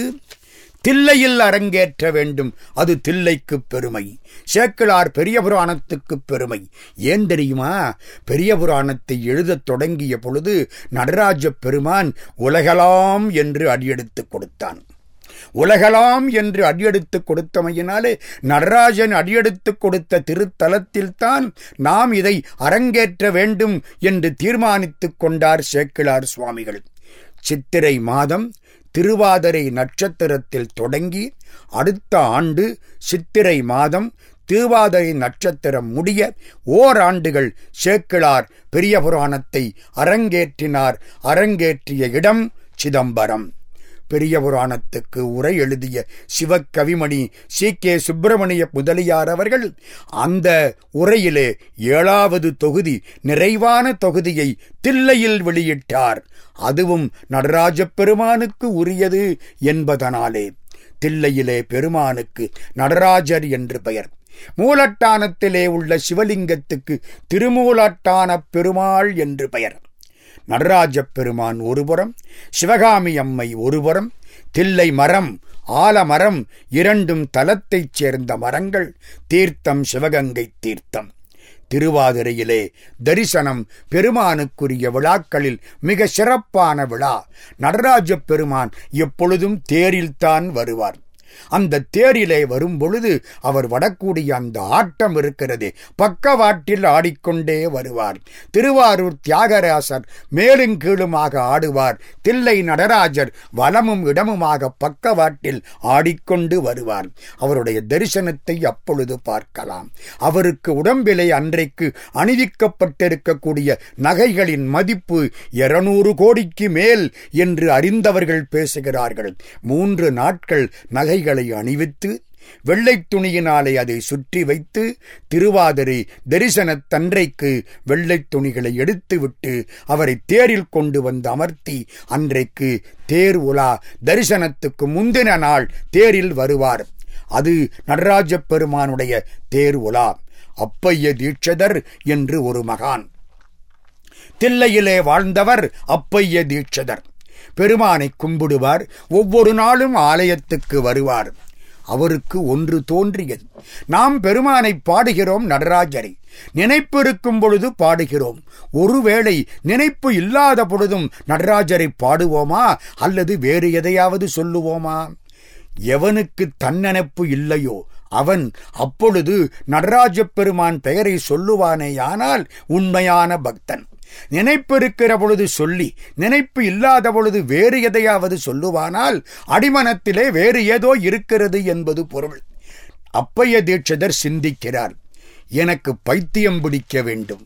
தில்லையில் அரங்கேற்ற வேண்டும். அது தில்லைக்கு பெருமை. சேக்கிழார் பெரிய புராணத்துக்கு பெருமை. ஏன் தெரியுமா? பெரிய புராணத்தை எழுதத் தொடங்கிய பொழுது நடராஜ பெருமான் உலகலாம் என்று அடியெடுத்து கொடுத்தான். உலகலாம் என்று அடியெடுத்து கொடுத்தமையினாலே நடராஜன் அடியெடுத்து கொடுத்த திருத்தலத்தில்தான் நாம் இதை அரங்கேற்ற வேண்டும் என்று தீர்மானித்துக் கொண்டார் சேக்கிழார் சுவாமிகள். சித்திரை மாதம் திருவாதிரை நட்சத்திரத்தில் தொடங்கி அடுத்த ஆண்டு சித்திரை மாதம் திருவாதிரை நட்சத்திரம் முடிய ஓராண்டுகள் சேக்கிழார் பெரிய புராணத்தை அரங்கேற்றினார். அரங்கேற்றிய இடம் சிதம்பரம். பெரிய புராணத்துக்கு உரை எழுதிய சிவக்கவிமணி சி. கே. சுப்பிரமணிய முதலியார் அவர்கள் அந்த உரையிலே ஏழாவது தொகுதி நிறைவான தொகுதியை தில்லையில் வெளியிட்டார். அதுவும் நடராஜ பெருமானுக்கு உரியது என்பதனாலே. தில்லையிலே பெருமானுக்கு நடராஜர் என்று பெயர். மூலட்டானத்திலே உள்ள சிவலிங்கத்துக்கு திருமூலட்டான பெருமாள் என்று பெயர். நடராஜப் பெருமான் ஒருபுறம் சிவகாமி அம்மை ஒருபுறம் தில்லை மரம் ஆலமரம் இரண்டும் தலத்தைச் சேர்ந்த மரங்கள் தீர்த்தம் சிவகங்கை தீர்த்தம். திருவாதிரையிலே தரிசனம் பெருமானுக்குரிய விழாக்களில் மிக சிறப்பான விழா. நடராஜப் பெருமான் எப்பொழுதும் தேரில்தான் வருவார். அந்த தேரிலே வரும்பொழுது அவர் வடக்கூடிய அந்த ஆட்டம் இருக்கிறது. பக்கவாட்டில் ஆடிக்கொண்டே வருவார். திருவாரூர் தியாகராசர் மேலும் கீழுமாக ஆடுவார். தில்லை நடராஜர் வலமும் இடமுமாக பக்கவாட்டில் ஆடிக்கொண்டு வருவார். அவருடைய தரிசனத்தை அப்பொழுது பார்க்கலாம். அவருக்கு உடம்பிலே அன்றைக்கு அணிவிக்கப்பட்டிருக்கக்கூடிய நகைகளின் மதிப்பு இருநூறு கோடிக்கு மேல் என்று அறிந்தவர்கள் பேசுகிறார்கள். மூன்று நாட்கள் நகை நகைகளை அணிவித்து வெள்ளைத் துணியினாலே அதை சுற்றி வைத்து திருவாதிரை தரிசனத்தன்றைக்கு வெள்ளைத் துணிகளை எடுத்துவிட்டு அவரை தேரில் கொண்டு வந்து அமர்த்தி அன்றைக்கு தேர் உலா தரிசனத்துக்கு முந்தின நாள் தேரில் வருவார். அது நடராஜ பெருமானுடைய தேர் உலா. அப்பைய தீட்சதர் என்று ஒரு மகான். தில்லையிலே வாழ்ந்தவர் அப்பைய தீட்சதர். பெருமானை கும்பிடுவார். ஒவ்வொரு நாளும் ஆலயத்துக்கு வருவார். அவருக்கு ஒன்று தோன்றியது. நாம் பெருமானை பாடுகிறோம் நடராஜரை. நினைப்பு இருக்கும் பொழுது பாடுகிறோம். ஒருவேளை நினைப்பு இல்லாத பொழுதும் நடராஜரை பாடுவோமா? அல்லது வேறு எதையாவது சொல்லுவோமா? எவனுக்கு தன்னெனப்பு இல்லையோ அவன் அப்பொழுது நடராஜ பெருமான் பெயரை சொல்லுவானேயானால் உண்மையான பக்தன். நினைப்பு இருக்கிற பொழுது சொல்லி நினைப்பு இல்லாத பொழுது வேறு எதையாவது சொல்லுவானால் அடிமனத்திலே வேறு ஏதோ இருக்கிறது என்பது பொருள். அப்பைய தீட்சிதர் சிந்திக்கிறார் எனக்கு பைத்தியம் பிடிக்க வேண்டும்.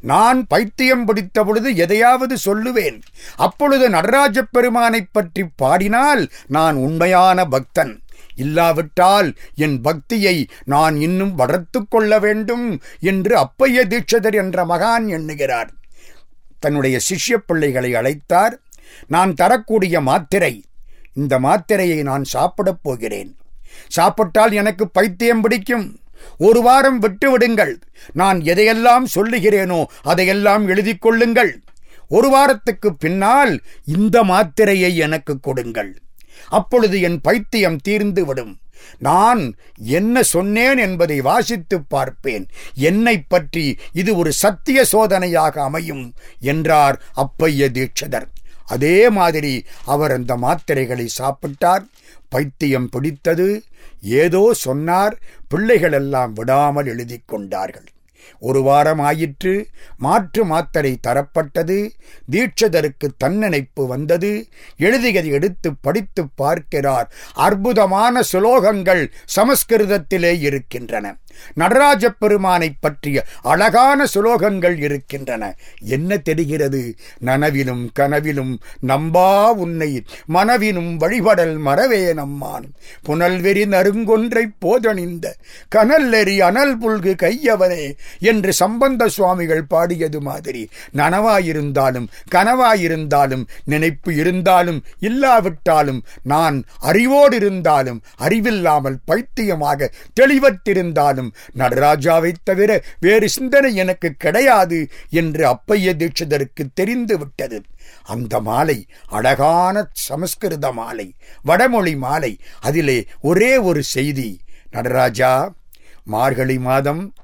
நான் பைத்தியம் பிடித்த பொழுது எதையாவது சொல்லுவேன். அப்பொழுது நடராஜ பெருமானைப் பற்றி பாடினால் நான் உண்மையான பக்தன். இல்லாவிட்டால் என் பக்தியை நான் இன்னும் வளர்த்து கொள்ள வேண்டும் என்று அப்பைய தீட்சிதர் என்ற மகான் எண்ணுகிறார். தன்னுடைய சிஷ்ய பிள்ளைகளை அழைத்தார். நான் தரக்கூடிய மாத்திரை இந்த மாத்திரையை நான் சாப்பிடப் போகிறேன். சாப்பிட்டால் எனக்கு பைத்தியம் பிடிக்கும். ஒரு வாரம் விட்டு விடுங்கள் நான் எதையெல்லாம் சொல்லுகிறேனோ அதையெல்லாம் எழுதிக்கொள்ளுங்கள் ஒரு வாரத்துக்கு பின்னால் இந்த மாத்திரையை எனக்கு கொடுங்கள். அப்பொழுது என் பைத்தியம் தீர்ந்து விடும் நான் என்ன சொன்னேன் என்பதை வாசித்து பார்ப்பேன். என்னை பற்றி இது ஒரு சத்திய சோதனையாக அமையும் என்றார் அப்பைய தீட்சதர். அதே மாதிரி அவர் அந்த மாத்திரைகளை சாப்பிட்டார் பைத்தியம் பிடித்தது ஏதோ சொன்னார் பிள்ளைகளெல்லாம் விடாமல் எழுதி கொண்டார்கள். ஒரு வாரம் ஆயிற்று மாற்று மாத்தரை தரப்பட்டது. தீட்சதருக்கு தன்னணைப்பு வந்தது. எழுதியதை எடுத்து படித்து பார்க்கிறார். அற்புதமான சுலோகங்கள் சமஸ்கிருதத்திலே இருக்கின்றன. நடராஜ பெருமானை பற்றிய அழகான சுலோகங்கள் இருக்கின்றன. என்ன தெரிகிறது? நனவிலும் கனவிலும் நம்பா உன்னை மனவினும் வழிபடல் மறவே நம்மான். புனல்வெறி நறுங்கொன்றை போதணிந்த கனல்லெறி அனல் புல்கு கையவனே என்று சம்பந்த சுவாமிகள் பாடியது மாதிரி. நனவாயிருந்தாலும் கனவாயிருந்தாலும் நினைப்பு இருந்தாலும் இல்லாவிட்டாலும் நான் அறிவோடு இருந்தாலும் அறிவில்லாமல் பைத்தியமாக தெளிவற்றிருந்தாலும் நடராஜாவைத் தவிர வேறு சிந்தனை எனக்கு கிடையாது என்று அப்பைய தீட்சிதருக்கு தெரிந்து விட்டது அந்த மாலை அழகான சமஸ்கிருத மாலை வடமொழி மாலை அதிலே ஒரே ஒரு செய்தி. நடராஜா மார்கழி மாதம்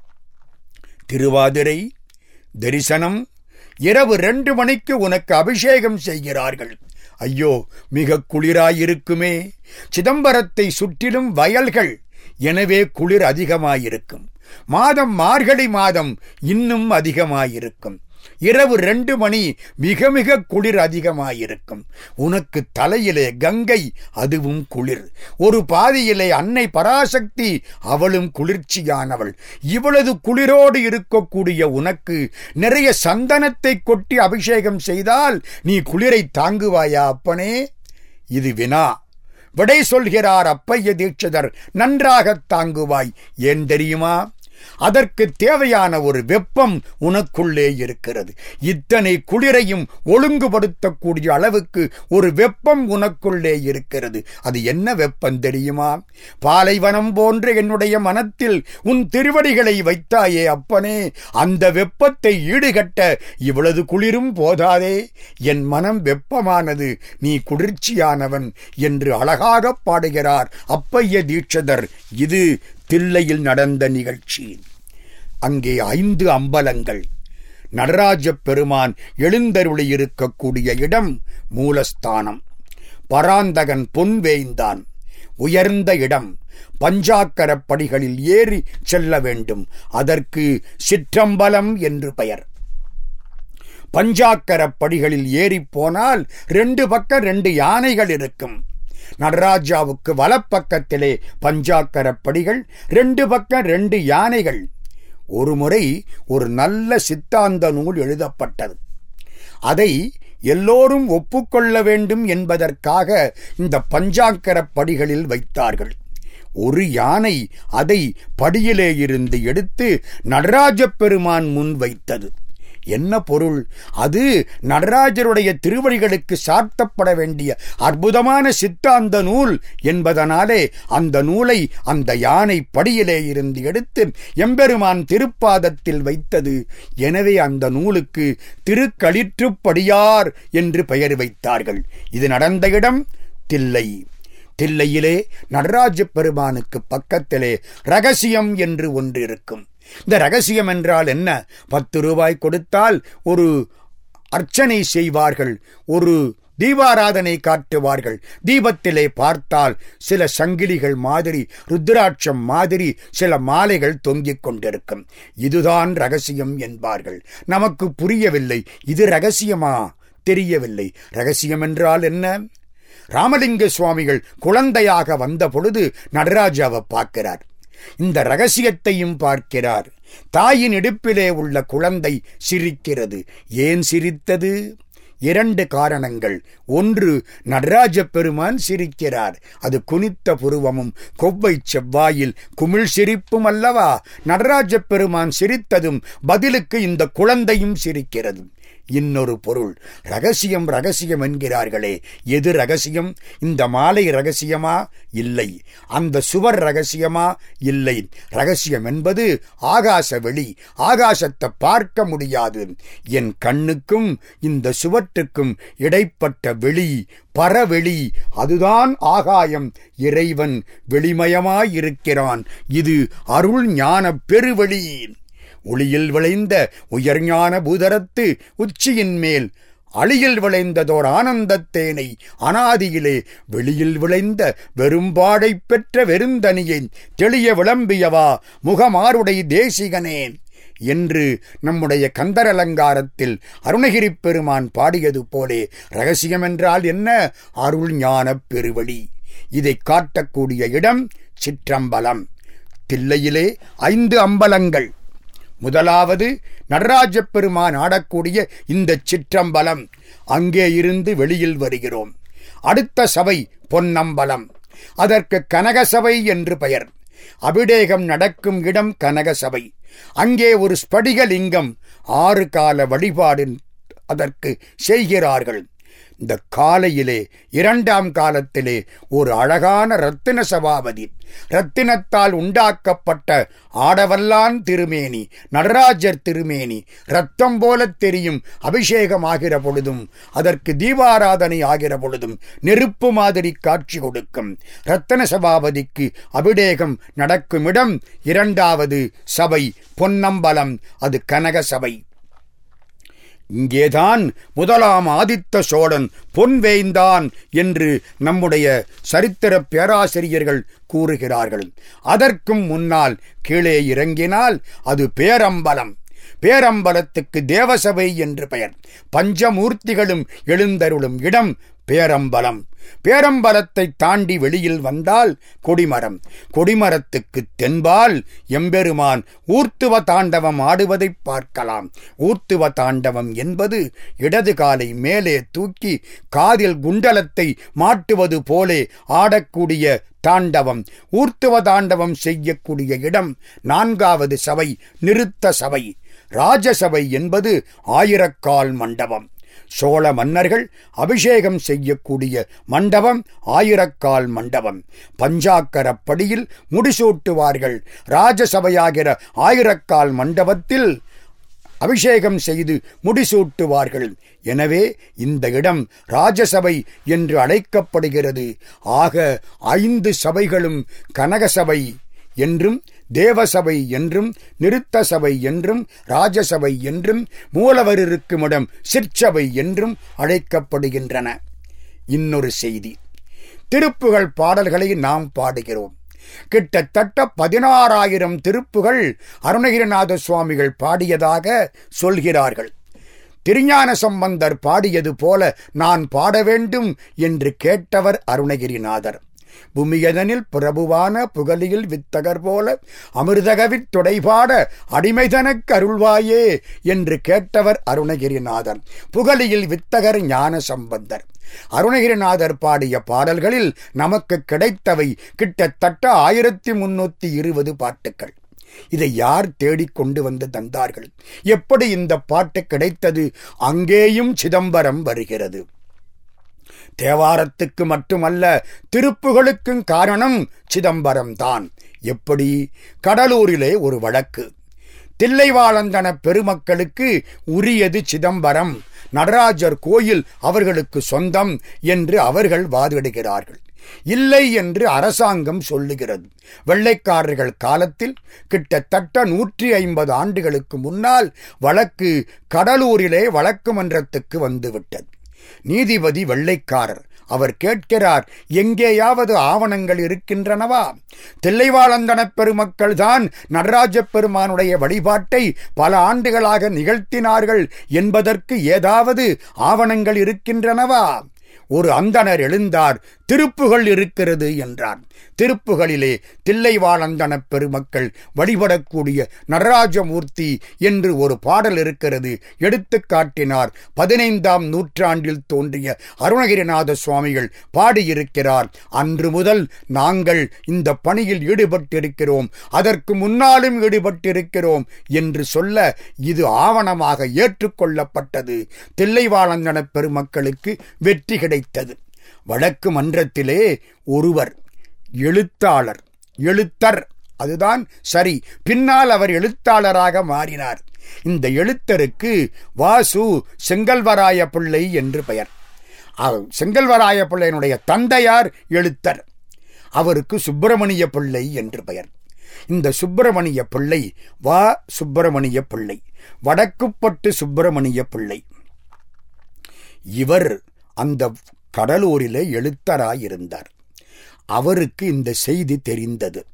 திருவாதிரை தரிசனம் இரவு ரெண்டு மணிக்கு உனக்கு அபிஷேகம் செய்கிறார்கள். ஐயோ மிக குளிராயிருக்குமே சிதம்பரத்தை சுற்றிலும் வயல்கள் எனவே குளிர் அதிகமாயிருக்கும். மாதம் மார்கழி மாதம் இன்னும் அதிகமாயிருக்கும். இரவு ரெண்டு மணி மிக மிக குளிர் அதிகமாயிருக்கும். உனக்கு தலையிலே கங்கை அதுவும் குளிர். ஒரு பாதியிலே அன்னை பராசக்தி அவளும் குளிர்ச்சியானவள். இவ்வளவு குளிரோடு இருக்கக்கூடிய உனக்கு நிறைய சந்தனத்தை கொட்டி அபிஷேகம் செய்தால் நீ குளிரை தாங்குவாயா அப்பனே? இது வினா. விடை சொல்கிறார் அப்பைய தீட்சிதர் நன்றாகத் தாங்குவாய். ஏன் தெரியுமா? அதற்கு தேவையான ஒரு வெப்பம் உனக்குள்ளே இருக்கிறது. இத்தனை குளிரையும் ஒழுங்குபடுத்தக்கூடிய அளவுக்கு ஒரு வெப்பம் உனக்குள்ளே இருக்கிறது. அது என்ன வெப்பம் தெரியுமா? பாலைவனம் போன்ற என்னுடைய மனத்தில் உன் திருவடிகளை வைத்தாயே அப்பனே அந்த வெப்பத்தை ஈடுகட்ட இவ்வளவு குளிரும் போதாதே. என் மனம் வெப்பமானது நீ குளிர்ச்சியானவன் என்று அழகாக பாடுகிறார் அப்பைய தீட்சதர். இது தில்லையில் நடந்த நிகழ்ச்சி. அங்கே ஐந்து அம்பலங்கள். நடராஜ பெருமான் எழுந்தருளி இருக்கக்கூடிய இடம் மூலஸ்தானம். பராந்தகன் பொன்வேய்ந்தான் உயர்ந்த இடம். பஞ்சாக்கர படிகளில் ஏறி செல்ல வேண்டும். அதற்கு சிற்றம்பலம் என்று பெயர். பஞ்சாக்கரப் படிகளில் ஏறி போனால் ரெண்டு பக்கம் ரெண்டு யானைகள் இருக்கும். நடராஜாவுக்கு வலப்பக்கத்திலே பஞ்சாக்கர படிகள் ரெண்டு பக்கம் ரெண்டு யானைகள். ஒரு முறை ஒரு நல்ல சித்தாந்த நூல் எழுதப்பட்டது. அதை எல்லோரும் ஒப்புக்கொள்ள வேண்டும் என்பதற்காக இந்த பஞ்சாக்கர படிகளில் வைத்தார்கள். ஒரு யானை அதை படியிலே இருந்து எடுத்து நடராஜ பெருமான் முன் வைத்தது. என்ன பொருள்? அது நடராஜருடைய திருவடிகளுக்கு சாத்தப்பட வேண்டிய அற்புதமான சித்தாந்த நூல் என்பதனாலே அந்த நூலை அந்த யானை படியிலே இருந்து எடுத்து எம்பெருமான் திருப்பாதத்தில் வைத்தது. எனவே அந்த நூலுக்கு திருக்களிற்றுப்படியார் என்று பெயர் வைத்தார்கள். இது நடந்த இடம் தில்லை. தில்லையிலே நடராஜ பெருமானுக்கு பக்கத்திலே ரகசியம் என்று ஒன்று இருக்கும். இந்த ரகசியம் என்றால் என்ன? பத்து ரூபாய் கொடுத்தால் ஒரு அர்ச்சனை செய்வார்கள் ஒரு தீபாராதனை காட்டுவார்கள். தீபத்திலே பார்த்தால் சில சங்கிலிகள் மாதிரி ருத்ராட்சம் மாதிரி சில மாலைகள் தொங்கிக் கொண்டிருக்கும். இதுதான் ரகசியம் என்பார்கள். நமக்கு புரியவில்லை. இது ரகசியமா? தெரியவில்லை. ரகசியம் என்றால் என்ன? ராமலிங்க சுவாமிகள் குழந்தையாக வந்த பொழுது நடராஜாவை பார்க்கிறார். இந்த ரகசியத்தையும் பார்க்கிறார். தாயின் இடுப்பிலே உள்ள குழந்தை சிரிக்கிறது. ஏன் சிரித்தது? இரண்டு காரணங்கள். ஒன்று நடராஜ பெருமான் சிரிக்கிறார். அது குனித்த புருவமும் கொவ்வை செவ்வாயில் குமிழ் சிரிப்பும் அல்லவா? நடராஜ பெருமான் சிரித்ததும் பதிலுக்கு இந்த குழந்தையும் சிரிக்கிறது. இன்னொரு பொருள். ரகசியம் ரகசியம் என்கிறார்களே. எது ரகசியம்? இந்த மாலை ரகசியமா? இல்லை. அந்த சுவர் ரகசியமா? இல்லை. ரகசியம் என்பது ஆகாச வெளி. ஆகாசத்தை பார்க்க முடியாது. என் கண்ணுக்கும் இந்த சுவற்றுக்கும் இடைப்பட்ட வெளி பரவெளி. அதுதான் ஆகாயம். இறைவன் வெளிமயமாயிருக்கிறான். இது அருள் ஞான பெருவெளியின் ஒளியில் விளைந்த உயர்ஞான பூதரத்து உச்சியின் மேல் அழியில் விளைந்ததோர் ஆனந்தத்தேனை அனாதியிலே வெளியில் விளைந்த வெறும்பாடை பெற்ற வெறுந்தனியை தெளிய விளம்பியவா முகமாருடை தேசிகனேன் என்று நம்முடைய கந்தரலங்காரத்தில் அருணகிரி பெருமான் பாடியது போலே ரகசியம் என்றால் என்ன? அருள் ஞானப் பெருவழி. இதை காட்டக்கூடிய இடம் சிற்றம்பலம். தில்லையிலே ஐந்து அம்பலங்கள். முதலாவது நடராஜ பெருமான் ஆடக்கூடிய இந்த சிற்றம்பலம். அங்கே இருந்து வெளியில் வருகிறோம். அடுத்த சபை பொன்னம்பலம். அதற்கு கனகசபை என்று பெயர். அபிடேகம் நடக்கும் இடம் கனகசபை. அங்கே ஒரு ஸ்படிகலிங்கம் ஆறு கால வழிபாடு அதற்கு செய்கிறார்கள். இந்த காலையிலே இரண்டாம் காலத்திலே ஒரு அழகான ரத்தின சபாபதி. ரத்தினத்தால் உண்டாக்கப்பட்ட ஆடவல்லான் திருமேனி நடராஜர் திருமேனி ரத்தம் போல தெரியும் அபிஷேகம் ஆகிற பொழுதும் அதற்கு தீபாராதனை ஆகிற பொழுதும் நெருப்பு மாதிரி காட்சி கொடுக்கும். ரத்தன சபாபதிக்கு அபிடேகம் நடக்கும் இடம் இரண்டாவது சபை பொன்னம்பலம் அது கனக சபை இங்கேதான் முதலாம் ஆதித்த சோழன் பொன்வேய்ந்தான் என்று நம்முடைய சரித்திர பேராசிரியர்கள் கூறுகிறார்கள். அதற்கும் முன்னால் கீழே இறங்கினால் அது பேரம்பலம். பேரம்பலத்துக்கு தேவசபை என்று பெயர். பஞ்சமூர்த்திகளும் எழுந்தருளும் இடம் பேரம்பலம். பேரம்பலத்தை தாண்டி வெளியில் வந்தால் கொடிமரம். கொடிமரத்துக்கு தென்பால் எம்பெருமான் ஊர்த்துவ தாண்டவம் ஆடுவதை பார்க்கலாம். ஊர்த்துவ தாண்டவம் என்பது இடது காலை மேலே தூக்கி காதில் குண்டலத்தை மாட்டுவது போலே ஆடக்கூடிய தாண்டவம். ஊர்த்துவ தாண்டவம் செய்யக்கூடிய இடம் நான்காவது சபை நிறுத்த சபை. ராஜசபை என்பது ஆயிரக்கால் மண்டபம். சோழ மன்னர்கள் அபிஷேகம் செய்யக்கூடிய மண்டபம் ஆயிரக்கால் மண்டபம். பஞ்சாக்கரப்படியில் முடிசூட்டுவார்கள். ராஜசபையாகிற ஆயிரக்கால் மண்டபத்தில் அபிஷேகம் செய்து முடிசூட்டுவார்கள். எனவே இந்த இடம் ராஜசபை என்று அழைக்கப்படுகிறது. ஆக ஐந்து சபைகளும் கனகசபை என்றும் தேவசபை என்றும் நிறுத்த சபை என்றும் ராஜசபை என்றும் மூலவர் இருக்குமிடம் சிற்சபை என்றும் அழைக்கப்படுகின்றன. இன்னொரு செய்தி. திருப்புகள் பாடல்களை நாம் பாடுகிறோம். கிட்டத்தட்ட பதினாறாயிரம் திருப்புகள் அருணகிரிநாத சுவாமிகள் பாடியதாக சொல்கிறார்கள். திருஞான சம்பந்தர் பாடியது போல நான் பாட வேண்டும் என்று கேட்டவர் அருணகிரிநாதர். பூமியதனில் பிரபுவான புகலியில் வித்தகர் போல அமிர்தகவித் துடைபாட அடிமைதனக் அருள்வாயே என்று கேட்டவர் அருணகிரிநாதர். புகலியில் வித்தகர் ஞான சம்பந்தர். அருணகிரிநாதர் பாடிய பாடல்களில் நமக்கு கிடைத்தவை கிட்டத்தட்ட ஆயிரத்தி முன்னூத்தி இருபது பாட்டுக்கள். இதை யார் தேடிக்கொண்டு வந்து தந்தார்கள்? எப்படி இந்த பாட்டு கிடைத்தது? அங்கேயும் சிதம்பரம் வருகிறது. தேவாரத்துக்கு மட்டுமல்ல திருப்புகளுக்கும் காரணம் சிதம்பரம் தான் எப்படி? கடலூரிலே ஒரு வழக்கு. தில்லைவாழந்தன பெருமக்களுக்கு உரியது சிதம்பரம். நடராஜர் கோயில் அவர்களுக்கு சொந்தம் என்று அவர்கள் வாதிடுகிறார்கள். இல்லை என்று அரசாங்கம் சொல்லுகிறது. வெள்ளைக்காரர்கள் காலத்தில் கிட்டத்தட்ட நூற்றி ஐம்பது ஆண்டுகளுக்கு முன்னால் வழக்கு கடலூரிலே வழக்கு மன்றத்துக்கு வந்துவிட்டது. நீதிபதி வெள்ளைக்காரர். அவர் கேட்கிறார் எங்கேயாவது ஆவணங்கள் இருக்கின்றனவா? தில்லைவாழந்தனப் பெருமக்கள் தான் நடராஜ பெருமானுடைய வழிபாட்டை பல ஆண்டுகளாக நிகழ்த்தினார்கள் என்பதற்கு ஏதாவது ஆவணங்கள் இருக்கின்றனவா? ஒரு அந்தனர் எழுந்தார் திருப்புகள் இருக்கிறது என்றார் திருப்புகளிலே தில்லைவாழந்தன பெருமக்கள் வழிபடக்கூடிய நடராஜமூர்த்தி என்று ஒரு பாடல் இருக்கிறது. எடுத்து காட்டினார். பதினைந்தாம் நூற்றாண்டில் தோன்றிய அருணகிரிநாத சுவாமிகள் பாடியிருக்கிறார். அன்று முதல் நாங்கள் இந்த பணியில் ஈடுபட்டிருக்கிறோம். அதற்கு முன்னாலும் ஈடுபட்டிருக்கிறோம் என்று சொல்ல இது ஆவணமாக ஏற்றுக்கொள்ளப்பட்டது. தில்லைவாழந்தன பெருமக்களுக்கு வெற்றி கிடைத்தது. வடக்கு மன்றத்திலே ஒருவர் எழுத்தாளர் எழுத்தர் அதுதான் சரி. பின்னால் அவர் எழுத்தாளராக மாறினார். இந்த எழுத்தருக்கு வாசு செங்கல்வராய பிள்ளை என்று பெயர். செங்கல்வராய பிள்ளையினுடைய தந்தையார் எழுத்தர். அவருக்கு சுப்பிரமணிய பிள்ளை என்று பெயர். இந்த சுப்பிரமணிய பிள்ளை வா சுப்பிரமணிய பிள்ளை வடக்குப்பட்டு சுப்பிரமணிய பிள்ளை. இவர் அந்த கடலூரிலே எழுத்தராயிருந்தார். அவருக்கு இந்த செய்தி தெரிந்தது.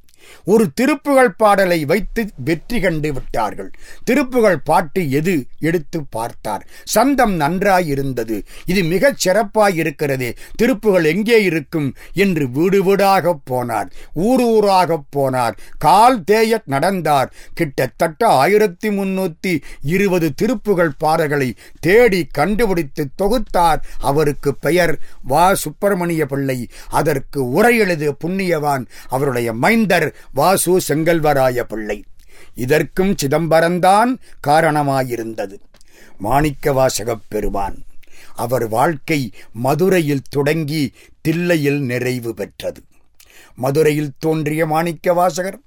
ஒரு திருப்புகள் பாடலை வைத்து வெற்றி கண்டு விட்டார்கள். திருப்புகள் பாட்டு எது? எடுத்து பார்த்தார். சந்தம் நன்றாயிருந்தது. இது மிகச் சிறப்பாயிருக்கிறதே. திருப்புகள் எங்கே இருக்கும் என்று வீடு வீடாக போனார். ஊர் ஊராக போனார். கால் தேய நடந்தார். கிட்டத்தட்ட ஆயிரத்தி முன்னூத்தி இருபது திருப்புகள் பாடல்களை தேடி கண்டுபிடித்து தொகுத்தார். அவருக்கு பெயர் வா. சுப்பிரமணிய பிள்ளை. அதற்கு உரை எழுது புண்ணியவான். அவருடைய மைந்தர் வாசு செங்கல்வராய பிள்ளை. இதற்கும் சிதம்பரம்தான் காரணமாயிருந்தது. மாணிக்க வாசகப் பெருமான் அவர் வாழ்க்கை மதுரையில் தொடங்கி தில்லையில் நிறைவு பெற்றது. மதுரையில் தோன்றிய மாணிக்க வாசகர்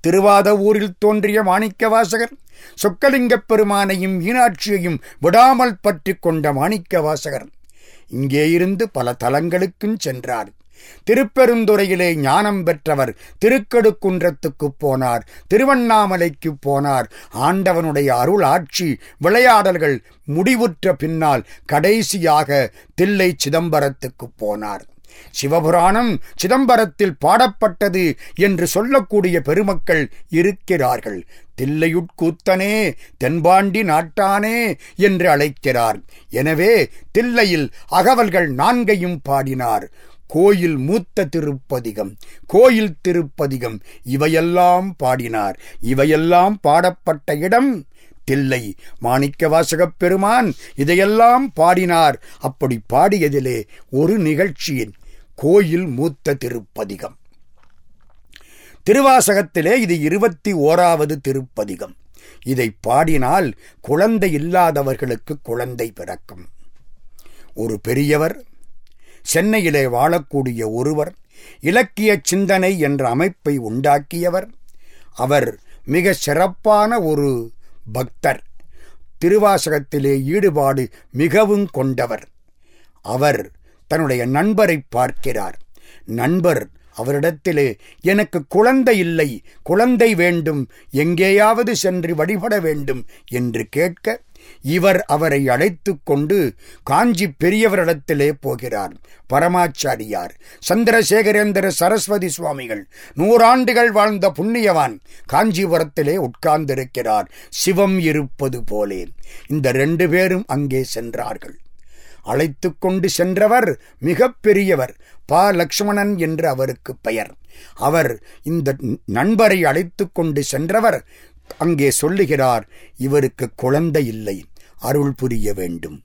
திருவாதவூரில் தோன்றிய மாணிக்க வாசகர் சொக்கலிங்கப் பெருமானையும் மீனாட்சியையும் விடாமல் பற்றி கொண்ட மாணிக்க வாசகர் இங்கே இருந்து பல தலங்களுக்கும் சென்றார். திருப்பெருந்துறையிலே ஞானம் பெற்றவர் திருக்கடுக்குன்றத்துக்கு போனார் திருவண்ணாமலைக்கு போனார். ஆண்டவனுடைய அருள் ஆட்சி விளையாடல்கள் முடிவுற்ற பின்னால் கடைசியாக தில்லை சிதம்பரத்துக்கு போனார். சிவபுராணம் சிதம்பரத்தில் பாடப்பட்டது என்று சொல்லக்கூடிய பெருமக்கள் இருக்கிறார்கள். தில்லையுட்கூத்தனே தென்பாண்டி நாட்டானே என்று அழைக்கிறார். எனவே தில்லையில் அகவல்கள் நான்கையும் பாடினார். கோயில் மூத்த திருப்பதிகம் கோயில் திருப்பதிகம். இவையெல்லாம் பாடினார். இவையெல்லாம் பாடப்பட்ட இடம் தில்லை. மாணிக்க வாசகப் பெருமான் இதையெல்லாம் பாடினார். அப்படி பாடியதிலே ஒரு நிகழ்ச்சியின் கோயில் மூத்த திருப்பதிகம். திருவாசகத்திலே இது இருபத்தி ஓராவது திருப்பதிகம். இதை பாடினால் குழந்தை இல்லாதவர்களுக்கு குழந்தை பிறக்கும். ஒரு பெரியவர் சென்னையிலே வாழக்கூடிய ஒருவர் இலக்கிய சிந்தனை என்ற அமைப்பை உண்டாக்கியவர். அவர் மிக சிறப்பான ஒரு பக்தர். திருவாசகத்திலே ஈடுபாடு மிகவும் கொண்டவர். அவர் தன்னுடைய நண்பரை பார்க்கிறார். நண்பர் அவரிடத்திலே எனக்கு குழந்தை இல்லை குழந்தை வேண்டும் எங்கேயாவது சென்று வழிபட வேண்டும் என்று கேட்க இவர் அவரை அழைத்து கொண்டு காஞ்சி பெரியவரிடத்திலே போகிறார். பரமாச்சாரியார் சந்திரசேகரேந்திர சரஸ்வதி சுவாமிகள் நூறாண்டுகள் வாழ்ந்த புண்ணியவான் காஞ்சிபுரத்திலே உட்கார்ந்திருக்கிறார். சிவம் இருப்பது போலே. இந்த ரெண்டு பேரும் அங்கே சென்றார்கள். அழைத்து கொண்டு சென்றவர் மிக பெரியவர் பா. லக்ஷ்மணன் என்று அவருக்கு பெயர். அவர் இந்த நண்பரை அழைத்து கொண்டு சென்றவர் அங்கே சொல்லுகிறார் இவருக்கு குழந்தை இல்லை. அருள் புரிய வேண்டும்.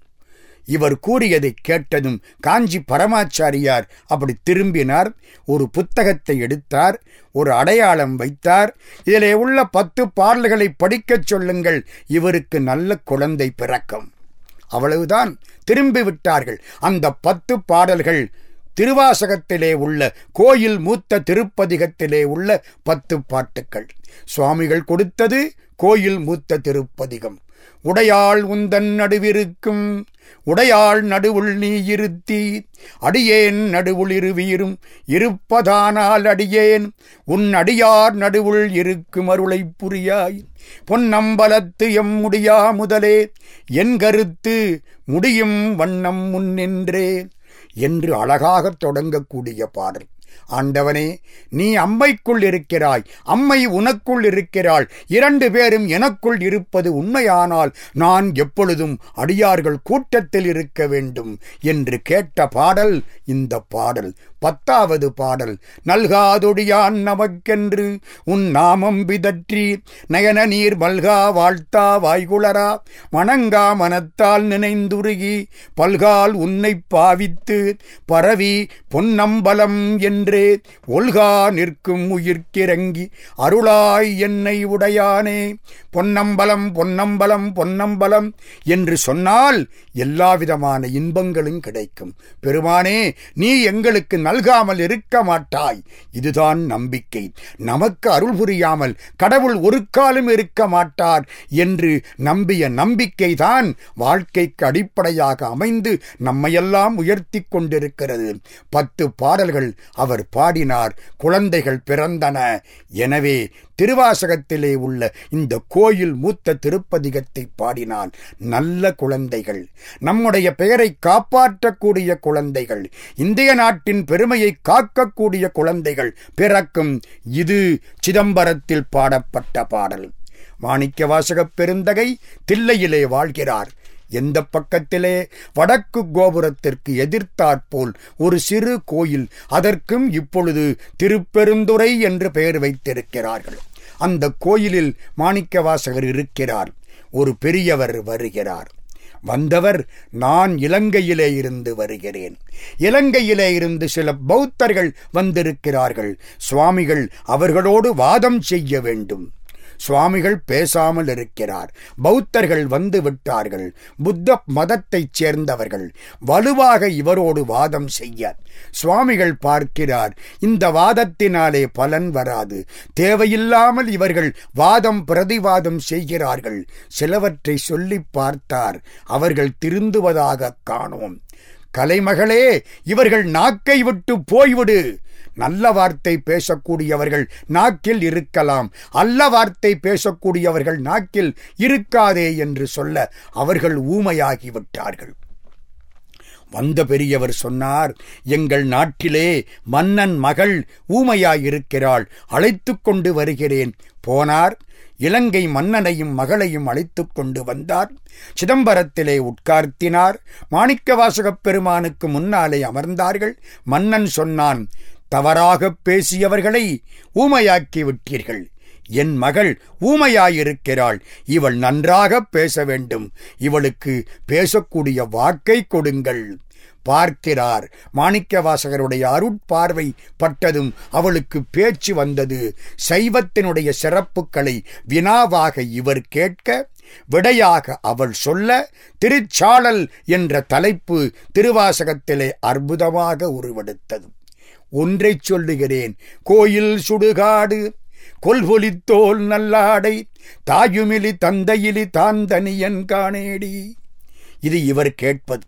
இவர் கூறியதை கேட்டதும் காஞ்சி பரமாச்சாரியார் அப்படி திரும்பினார். ஒரு புத்தகத்தை எடுத்தார் ஒரு அடையாளம் வைத்தார். இதிலே உள்ள பத்து பாடல்களை படிக்கச் சொல்லுங்கள் இவருக்கு நல்ல குழந்தை பிறக்கும். அவ்வளவுதான் திரும்பி விட்டார்கள். அந்த பத்து பாடல்கள் திருவாசகத்திலே உள்ள கோயில் மூத்த திருப்பதிகத்திலே உள்ள பத்து பாட்டுக்கள். சுவாமிகள் கொடுத்தது கோயில் மூத்த திருப்பதிகம். உடையாள் உந்தன் நடுவிருக்கும். உடையாள் நடுவுள் நீ இருத்தி. அடியேன் நடுவுள் இருவியிரும் இருப்பதானால் அடியேன். உன் அடியார் நடுவுள் இருக்கும் அருளைப் புரியாய். பொன்னம்பலத்து எம் முடியா முதலே. என் கருத்து முடியும் வண்ணம் முன்னின்றே என்று அழகாகத் தொடங்கக்கூடிய பாடல். ஆண்டவனே நீ அம்மைக்குள் இருக்கிறாய். அம்மை உனக்குள் இருக்கிறாள். இரண்டு பேரும் எனக்குள் இருப்பது உண்மையானால் நான் எப்பொழுதும் அடியார்கள் கூட்டத்தில் இருக்க வேண்டும் என்று கேட்ட பாடல் இந்த பாடல். பத்தாவது பாடல். நல்காதொடியான் நமக்கென்று உன் நாமம் பிதற்றி நயன நீர் மல்கா வாழ்த்தா வாய்குளரா மணங்கா மனத்தால் நினைந்துருகி பல்கால் உன்னை பாவித்து பரவி பொன்னம்பலம் என்றே ஒல்கா நிற்கும் உயிர்க்கிறங்கி அருளாய் என்னை உடையானே பொன்னம்பலம் பொன்னம்பலம் பொன்னம்பலம் என்று சொன்னால் எல்லாவிதமான இன்பங்களும் கிடைக்கும். பெருமானே நீ எங்களுக்கு நல்காமல் இருக்க மாட்டாய். இதுதான் நம்பிக்கை. நமக்கு அருள் புரியாமல் கடவுள் ஒரு காலம் இருக்க மாட்டார் என்று நம்பிய நம்பிக்கைதான் வாழ்க்கைக்கு அடிப்படையாக அமைந்து நம்மையெல்லாம் உயர்த்தி கொண்டிருக்கிறது. பத்து பாடல்கள் அவர் பாடினார். குழந்தைகள் பிறந்தன. எனவே திருவாசகத்திலே உள்ள இந்த கோயில் மூத்த திருப்பதிகத்தை பாடினால் நல்ல குழந்தைகள். நம்முடைய பெயரை காப்பாற்றக்கூடிய குழந்தைகள். இந்திய நாட்டின் பெருமையை காக்கக்கூடிய குழந்தைகள் பிறக்கும் இது சிதம்பரத்தில் பாடப்பட்ட பாடல். மாணிக்க வாசகப் பெருந்தகை தில்லையிலே வாழ்கிறார். எந்த பக்கத்திலே? வடக்கு கோபுரத்திற்கு எதிர்த்தாற்போல் ஒரு சிறு கோயில் அதற்கும் இப்பொழுது திருப்பெருந்துறை என்று பெயர் வைத்திருக்கிறார்கள். அந்த கோயிலில் மாணிக்கவாசகர் இருக்கிறார். ஒரு பெரியவர் வருகிறார். வந்தவர் நான் இலங்கையிலே இருந்து வருகிறேன். இலங்கையிலே இருந்து சில பௌத்தர்கள் வந்திருக்கிறார்கள். சுவாமிகள் அவர்களோடு வாதம் செய்ய வேண்டும். சுவாமிகள் பேசாமல் இருக்கிறார் பௌத்தர்கள் வந்து விட்டார்கள். புத்த மதத்தைச் சேர்ந்தவர்கள். வலுவாக இவரோடு வாதம் செய்ய. சுவாமிகள் பார்க்கிறார் இந்த வாதத்தினாலே பலன் வராது. தேவையில்லாமல் இவர்கள் வாதம் பிரதிவாதம் செய்கிறார்கள். சிலவற்றை சொல்லி பார்த்தார் அவர்கள் திருந்துவதாக காணோம். கலைமகளே இவர்கள் நாக்கை விட்டு போய்விடு. நல்ல வார்த்தை பேசக்கூடியவர்கள் நாக்கில் இருக்கலாம். அல்ல வார்த்தை பேசக்கூடியவர்கள் நாக்கில் இருக்காதே என்று சொல்ல அவர்கள் ஊமையாகிவிட்டார்கள் வந்த பெரியவர் சொன்னார் எங்கள் நாட்டிலே மன்னன் மகள் ஊமையாயிருக்கிறாள் அழைத்து கொண்டு வருகிறேன். போனார் இலங்கை மன்னனையும் மகளையும் அழைத்து கொண்டு வந்தார். சிதம்பரத்திலே உட்கார்த்தினார் மாணிக்கவாசகப் பெருமானுக்கு முன்னாலே அமர்ந்தார்கள். மன்னன் சொன்னான் தவறாகப் பேசியவர்களை ஊமையாக்கி விட்டீர்கள் என் மகள் ஊமையாயிருக்கிறாள். இவள் நன்றாக பேச வேண்டும். இவளுக்கு பேசக்கூடிய வாக்கை கொடுங்கள். பார்க்கிறார். மாணிக்கவாசகருடைய அருட்பார்வை பட்டதும் அவளுக்கு பேச்சு வந்தது. சைவத்தினுடைய சிறப்புகளை வினாவாக இவர் கேட்க விடையாக அவள் சொல்ல திருச்சாளல் என்ற தலைப்பு திருவாசகத்திலே அற்புதமாக உருவெடுத்தது. ஒன்றை சொல்லுகிறேன். கோயில் சுடுகாடு கொல்பொலித்தோல் நல்லாடை தாயுமிலி தந்தையிலி தாந்தனியன் காணேடி. இது இவர் கேட்பது.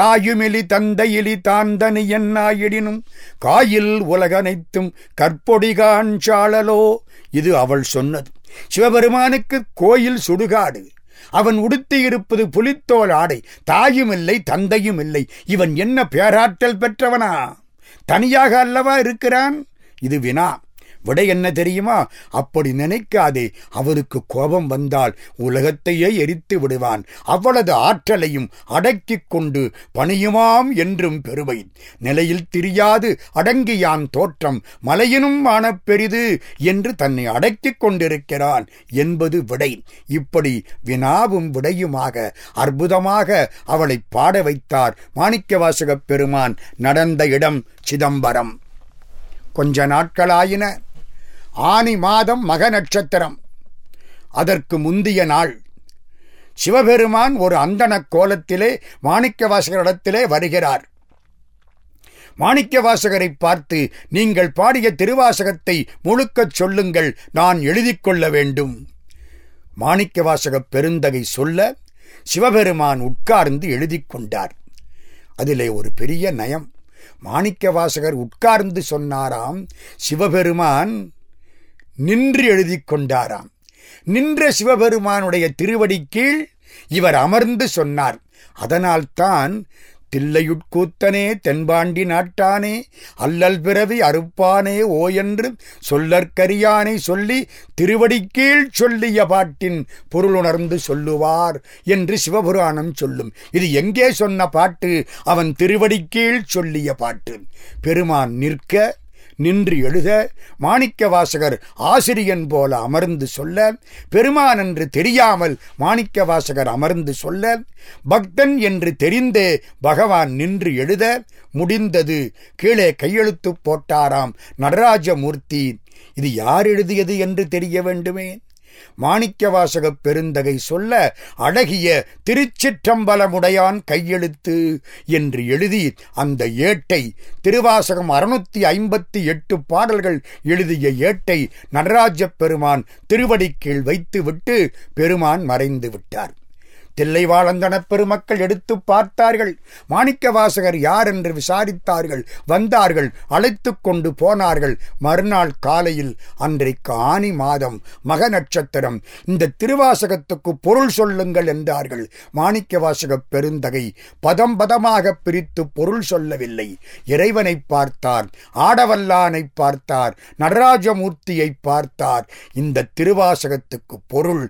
தாயுமிலி தந்தையிலி தாந்தனி ஆயிடினும் காயில் உலகனைத்தும் கற்பொடிகான் சாழலோ இது அவள் சொன்னது. சிவபெருமானுக்கு கோயில் சுடுகாடு. அவன் உடுத்தியிருப்பது புலித்தோல் ஆடை. தாயும் இல்லை தந்தையும் இல்லை இவன் என்ன பேராற்றல் பெற்றவனா? தனியாக அல்லவா இருக்கிறான்? இது வினா. விடை என்ன தெரியுமா? அப்படி நினைக்காதே. அவருக்கு கோபம் வந்தால் உலகத்தையே எரித்து விடுவான். அவ்வளவு ஆற்றலையும் அடக்கிக் கொண்டு பணியுமாம் என்றும் பெருமை. நிலையில் திரியாது. அடங்கியான் தோற்றம். மலையினும் ஆனப் பெரிது என்று தன்னை அடக்கிக் கொண்டிருக்கிறான் என்பது விடை. இப்படி வினாவும் விடையுமாக அற்புதமாக அவளை பாட வைத்தார் மாணிக்கவாசகப் பெருமான். நடந்த இடம் சிதம்பரம். கொஞ்ச நாட்களாயின. ஆனி மாதம் மக நட்சத்திரம். அதற்கு முந்திய நாள். சிவபெருமான் ஒரு அந்தன கோலத்திலே மாணிக்கவாசகரிடத்திலே வருகிறார். மாணிக்கவாசகரை பார்த்து நீங்கள் பாடிய திருவாசகத்தை முழுக்கச் சொல்லுங்கள் நான் எழுதி கொள்ள வேண்டும். மாணிக்கவாசக பெருந்தகை சொல்ல சிவபெருமான் உட்கார்ந்து எழுதி கொண்டார். அதிலே ஒரு பெரிய நயம். மாணிக்கவாசகர் உட்கார்ந்து சொன்னாராம் சிவபெருமான் நின்று எழுதி கொண்டாராம். நின்ற சிவபெருமானுடைய திருவடி கீழ் இவர் அமர்ந்து சொன்னார். அதனால்தான் தில்லையுட்கூத்தனே தென்பாண்டி நாட்டானே அல்லல் பிறவி அறுப்பானே ஓ என்று சொல்லற்கரியானை சொல்லி திருவடிக்கீழ் சொல்லிய பாட்டின் பொருளுணர்ந்து சொல்லுவார் என்று சிவபுராணம் சொல்லும். இது எங்கே சொன்ன பாட்டு? அவன் திருவடிக்கீழ் சொல்லிய பாட்டு. பெருமான் நிற்க நின்று எழுத மாணிக்க வாசகர் ஆசிரியன் போல அமர்ந்து சொல்ல பெருமான் என்று தெரியாமல் மாணிக்க வாசகர் அமர்ந்து சொல்ல பக்தன் என்று தெரிந்தே பகவான் நின்று எழுத முடிந்தது. கீழே கையெழுத்து போட்டாராம் நடராஜமூர்த்தி. இது யார் எழுதியது என்று தெரிய வேண்டுமே? மாணிக்கவாசகப் பெருந்தகை சொல்ல அழகிய திருச்சிற்றம்பலமுடையான் கையெழுத்து என்று எழுதி அந்த ஏட்டை திருவாசகம் அறுநூத்தி ஐம்பத்தி எட்டு பாடல்கள் எழுதிய ஏட்டை நடராஜப் பெருமான் திருவடிக்கீழ் வைத்துவிட்டு பெருமான் மறைந்து விட்டார் தில்லைவாழந்தன பெருமக்கள் எடுத்து பார்த்தார்கள். மாணிக்கவாசகர் யார் என்று விசாரித்தார்கள் வந்தார்கள் அழைத்து கொண்டு போனார்கள். மறுநாள் காலையில் அன்றைக்கு ஆனி மாதம் மக நட்சத்திரம் இந்த திருவாசகத்துக்கு பொருள் சொல்லுங்கள் என்றார்கள். மாணிக்கவாசக பெருந்தகை பதம் பதமாக பிரித்து பொருள் சொல்லவில்லை. இறைவனை பார்த்தார் ஆடவல்லானை பார்த்தார் நடராஜமூர்த்தியை பார்த்தார். இந்த திருவாசகத்துக்கு பொருள்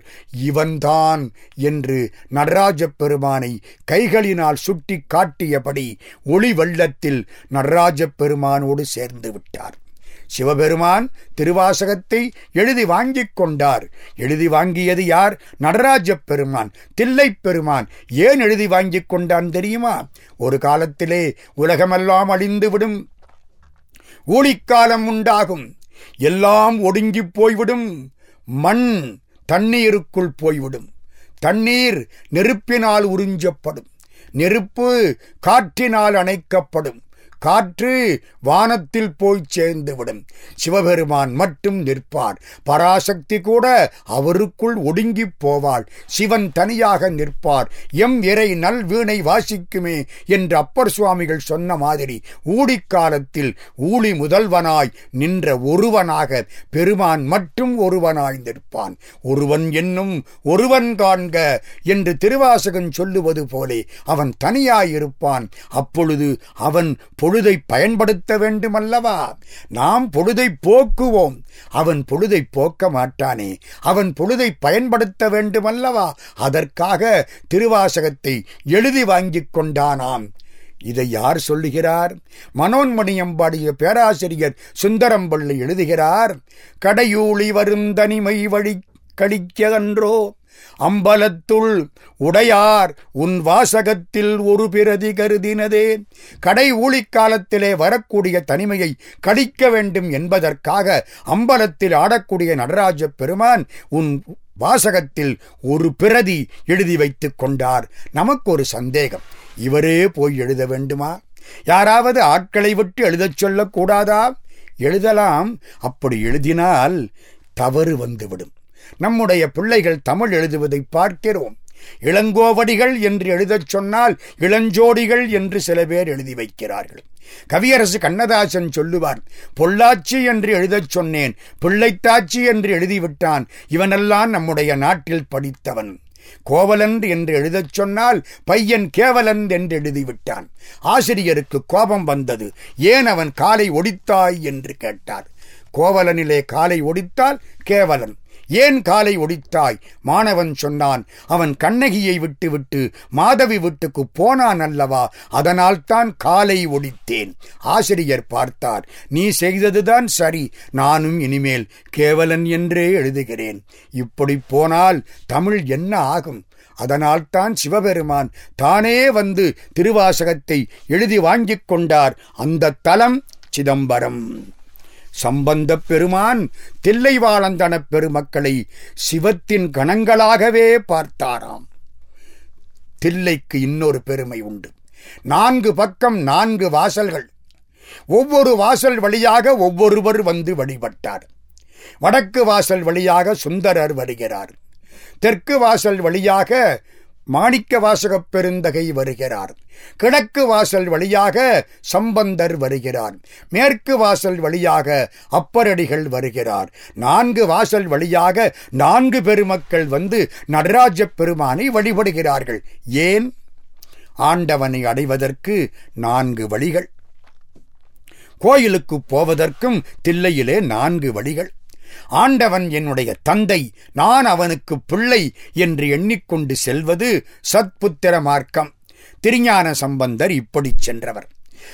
இவன்தான் என்று நடராஜப் பெருமானை கைகளினால் சுட்டி காட்டியபடி ஒளி வள்ளத்தில் நடராஜ பெருமானோடு சேர்ந்து விட்டார். சிவபெருமான் திருவாசகத்தை எழுதி வாங்கிக் கொண்டார். எழுதி வாங்கியது யார்? நடராஜப் பெருமான் தில்லைப் பெருமான். ஏன் எழுதி வாங்கிக் கொண்டான் தெரியுமா? ஒரு காலத்திலே உலகமெல்லாம் அழிந்துவிடும் ஊழிக்காலம் உண்டாகும். எல்லாம் ஒடுங்கிப் போய்விடும். மண் தண்ணீருக்குள் போய்விடும். தண்ணீர் நெருப்பினால் உறிஞ்சப்படும். நெருப்பு காற்றினால் அணைக்கப்படும். காற்று வானத்தில் போய் சேர்ந்துவிடும். சிவபெருமான் மட்டும் நிற்பார். பராசக்தி கூட அவருக்குள் ஒடுங்கி போவாள். சிவன் தனியாக நிற்பார். எம் இறை நல் வீணை வாசிக்குமே என்று அப்பர் சுவாமிகள் சொன்ன மாதிரி ஊடிக்காலத்தில் ஊழி முதல்வனாய் நின்ற ஒருவனாக பெருமான் மட்டும் ஒருவனாய் நிற்பான். ஒருவன் என்னும் ஒருவன் காண்க என்று திருவாசகன் சொல்லுவது போலே அவன் தனியாயிருப்பான். அப்பொழுது அவன் பொழுதை பயன்படுத்த வேண்டுமல்லவா? நாம் பொழுதை போக்குவோம். அவன் பொழுதை போக்க மாட்டானே. அவன் பொழுதை பயன்படுத்த வேண்டுமல்லவா? அதற்காக திருவாசகத்தை எழுதி வாங்கிக் கொண்டானாம். இதை யார் சொல்லுகிறார்? மனோன்மணியம்பாடிய பேராசிரியர் சுந்தரம்பள்ளி எழுதுகிறார் கடையூழி வரும் தனிமை வழி கடிக்கன்றோ அம்பலத்துள் உடையார் உன் வாசகத்தில் ஒரு பிரதி கருதினதே. கடை ஊழிக்காலத்திலே வரக்கூடிய தனிமையை கடிக்க வேண்டும் என்பதற்காக அம்பலத்தில் ஆடக்கூடிய நடராஜ பெருமான் உன் வாசகத்தில் ஒரு பிரதி எழுதி வைத்துக் கொண்டார். நமக்கு ஒரு சந்தேகம். இவரே போய் எழுத வேண்டுமா? யாராவது ஆட்களை விட்டு எழுதச் சொல்லக்கூடாதா? எழுதலாம். அப்படி எழுதினால் தவறு வந்துவிடும். நம்முடைய பிள்ளைகள் தமிழ் எழுதுவதை பார்க்கிறோம். இளங்கோவடிகள் என்று எழுதச் சொன்னால் இளஞ்சோடிகள் என்று சில பேர் எழுதி வைக்கிறார்கள். கவியரசு கண்ணதாசன் சொல்லுவார் பொள்ளாச்சி என்று எழுதச் சொன்னேன் பிள்ளைத்தாச்சி என்று எழுதிவிட்டான் இவனெல்லாம் நம்முடைய நாட்டில் படித்தவன். கோவலன் என்று எழுதச் சொன்னால் பையன் கேவலன் என்று எழுதிவிட்டான் ஆசிரியருக்கு கோபம் வந்தது ஏன் அவன் காலை ஒடித்தாய்? என்று கேட்டார். கோவலனிலே காலை ஒடித்தால் கேவலன். ஏன் காலை ஒடித்தாய்? மாணவன் சொன்னான் அவன் கண்ணகியை விட்டுவிட்டு மாதவி வீட்டுக்கு போனான் அல்லவா? அதனால் தான் காலை ஒடித்தேன். ஆசிரியர் பார்த்தார் நீ செய்ததுதான் சரி நானும் இனிமேல் கேவலன் என்றே எழுதுகிறேன். இப்படி போனால் தமிழ் என்ன ஆகும்? அதனால்தான் சிவபெருமான் தானே வந்து திருவாசகத்தை எழுதி வாங்கிக் கொண்டார். அந்த தலம் சிதம்பரம். சம்பந்தப் பெருமான் தில்லைவாழந்தன பெருமக்களை சிவத்தின் கணங்களாகவே பார்த்தாராம். தில்லைக்கு இன்னொரு பெருமை உண்டு. நான்கு பக்கம் நான்கு வாசல்கள். ஒவ்வொரு வாசல் வழியாக ஒவ்வொருவர் வந்து வழிபட்டார். வடக்கு வாசல் வழியாக சுந்தரர் வருகிறார். தெற்கு வாசல் வழியாக மாணிக்க வாசகப் பெருந்தகை வருகிறார். கிழக்கு வாசல் வழியாக சம்பந்தர் வருகிறார். மேற்கு வாசல் வழியாக அப்பரடிகள் வருகிறார். நான்கு வாசல் வழியாக நான்கு பெருமக்கள் வந்து நடராஜ பெருமானை வழிபடுகிறார்கள். ஏன்? ஆண்டவனை அடைவதற்கு நான்கு வழிகள். கோயிலுக்கு போவதற்கும் தில்லையிலே நான்கு வழிகள். ஆண்டவன் என்னுடைய தந்தை நான் அவனுக்கு பிள்ளை என்று எண்ணிக்கொண்டு செல்வது சத்புத்திர மார்க்கம். திருஞான சம்பந்தர் இப்படிச் சென்றவர்.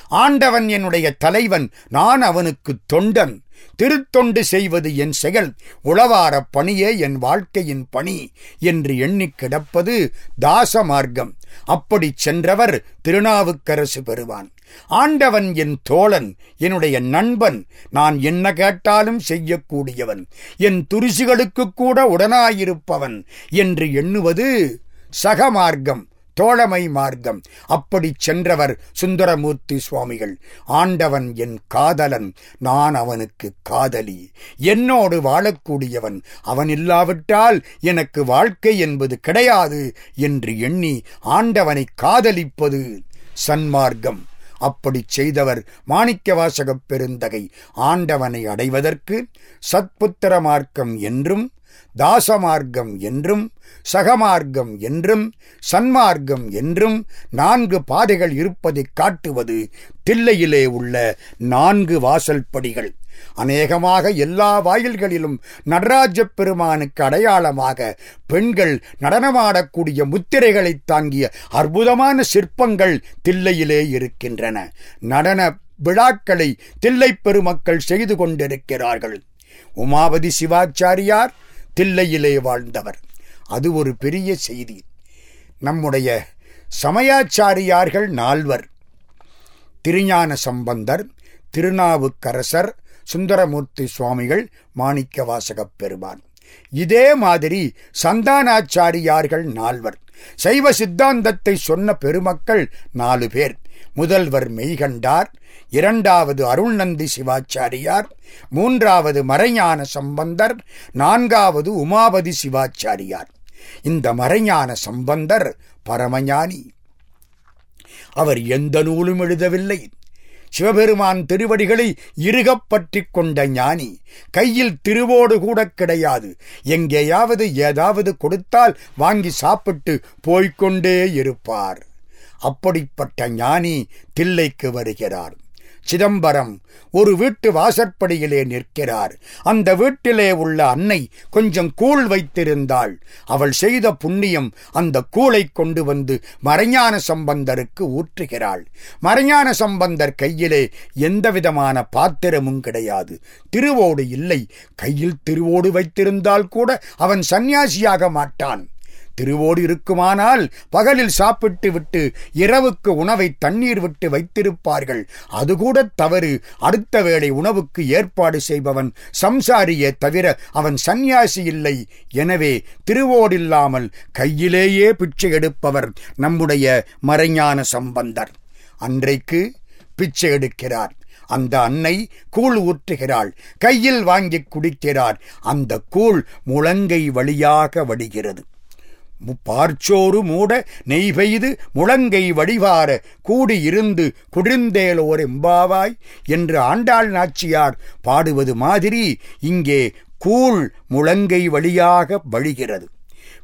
ஆண்டவன் என்னுடைய தலைவன் நான் அவனுக்கு தொண்டன். திருத்தொண்டு செய்வது என் செயல் உளவாரப் பணியே என் வாழ்க்கையின் பணி என்று எண்ணிக் கிடப்பது தாச மார்க்கம் அப்படிச் சென்றவர் திருநாவுக்கரசு பெறுவான். ஆண்டவன் என் தோழன் என்னுடைய நண்பன் நான் என்ன கேட்டாலும் செய்யக்கூடியவன். என் துரிசிகளுக்கு கூட உடனாயிருப்பவன் என்று எண்ணுவது சகமார்க்கம். தோழமை மார்க்கம். அப்படிச் சென்றவர் சுந்தரமூர்த்தி சுவாமிகள். ஆண்டவன் என் காதலன் நான் அவனுக்கு காதலி. என்னோடு வாழக்கூடியவன் அவன் இல்லாவிட்டால் எனக்கு வாழ்க்கை என்பது கிடையாது என்று எண்ணி ஆண்டவனை காதலிப்பது சன்மார்க்கம். அப்படிச் செய்தவர் மாணிக்கவாசகப் பெருந்தகை. ஆண்டவனை அடைவதற்கு சத்புத்திர மார்க்கம் என்றும் தாசமார்க்கம் என்றும் சகமார்க்கம் என்றும் சன்மார்க்கம் என்றும் நான்கு பாதைகள் இருப்பதைக் காட்டுவது தில்லையிலே உள்ள நான்கு வாசல் படிகள். அநேகமாக எல்லா வாயில்களிலும் நடராஜப் பெருமானுக்கு அடையாளமாக பெண்கள் நடனமாடக்கூடிய முத்திரைகளை தாங்கிய அற்புதமான சிற்பங்கள் தில்லையிலே இருக்கின்றன. நடன விழாக்களை தில்லை பெருமக்கள் செய்து கொண்டிருக்கிறார்கள். உமாபதி சிவாச்சாரியார் தில்லையிலே வாழ்ந்தவர். அது ஒரு பெரிய செய்தி. நம்முடைய சமயாச்சாரியார்கள் நால்வர். திருஞான சம்பந்தர் திருநாவுக்கரசர் சுந்தரமூர்த்தி சுவாமிகள் மாணிக்கவாசகப் பெருமான். இதே மாதிரி சந்தானாச்சாரியார்கள் நால்வர். சைவ சித்தாந்தத்தை சொன்ன பெருமக்கள் நாலு பேர். முதல்வர் மெய்கண்டார் இரண்டாவது அருள்நந்தி சிவாச்சாரியார் மூன்றாவது மறைஞான சம்பந்தர் நான்காவது உமாபதி சிவாச்சாரியார். இந்த மறைஞான சம்பந்தர் பரமஞானி. அவர் எந்த நூலும் எழுதவில்லை. சிவபெருமான் திருவடிகளை இருகப்பற்றிக் கொண்ட ஞானி கையில் திருவோடு கூட கிடையாது. எங்கேயாவது ஏதாவது கொடுத்தால் வாங்கி சாப்பிட்டு போய்க்கொண்டே இருப்பார். அப்படிப்பட்ட ஞானி தில்லைக்கு வருகிறார். சிதம்பரம் ஒரு வீட்டு வாசற்படியிலே நிற்கிறார். அந்த வீட்டிலே உள்ள அன்னை கொஞ்சம் கூழ் வைத்திருந்தாள். அவள் செய்த புண்ணியம் அந்த கூளை கொண்டு வந்து மறைஞான சம்பந்தருக்கு ஊற்றுகிறாள். மறைஞான சம்பந்தர் கையிலே எந்தவிதமான பாத்திரமும் கிடையாது. திருவோடு இல்லை. கையில் திருவோடு வைத்திருந்தால் கூட அவன் சந்நியாசியாக மாட்டான். திருவோடு இருக்குமானால் பகலில் சாப்பிட்டு விட்டு இரவுக்கு உணவை தண்ணீர் விட்டு வைத்திருப்பார்கள். அது கூட தவறு. அடுத்த வேளை உணவுக்கு ஏற்பாடு செய்பவன் சம்சாரியே தவிர அவன் சந்நியாசி இல்லை. எனவே திருவோடில்லாமல் கையிலேயே பிச்சை எடுப்பவர் நம்முடைய மறைஞான சம்பந்தர். அன்றைக்கு பிச்சை எடுக்கிறார். அந்த அன்னை கூழ் ஊற்றுகிறாள். கையில் வாங்கி குடிக்கிறார். அந்த கூழ் முழங்கை வழியாக வடிகிறது. பார்ச்சோறு மூட நெய் பெய்து முழங்கை வடிவார கூடியிருந்து குடிர்ந்தேலோர் எம்பாவாய் என்று ஆண்டாள் நாச்சியார் பாடுவது மாதிரி இங்கே கூழ் முழங்கை வழியாக வழிகிறது.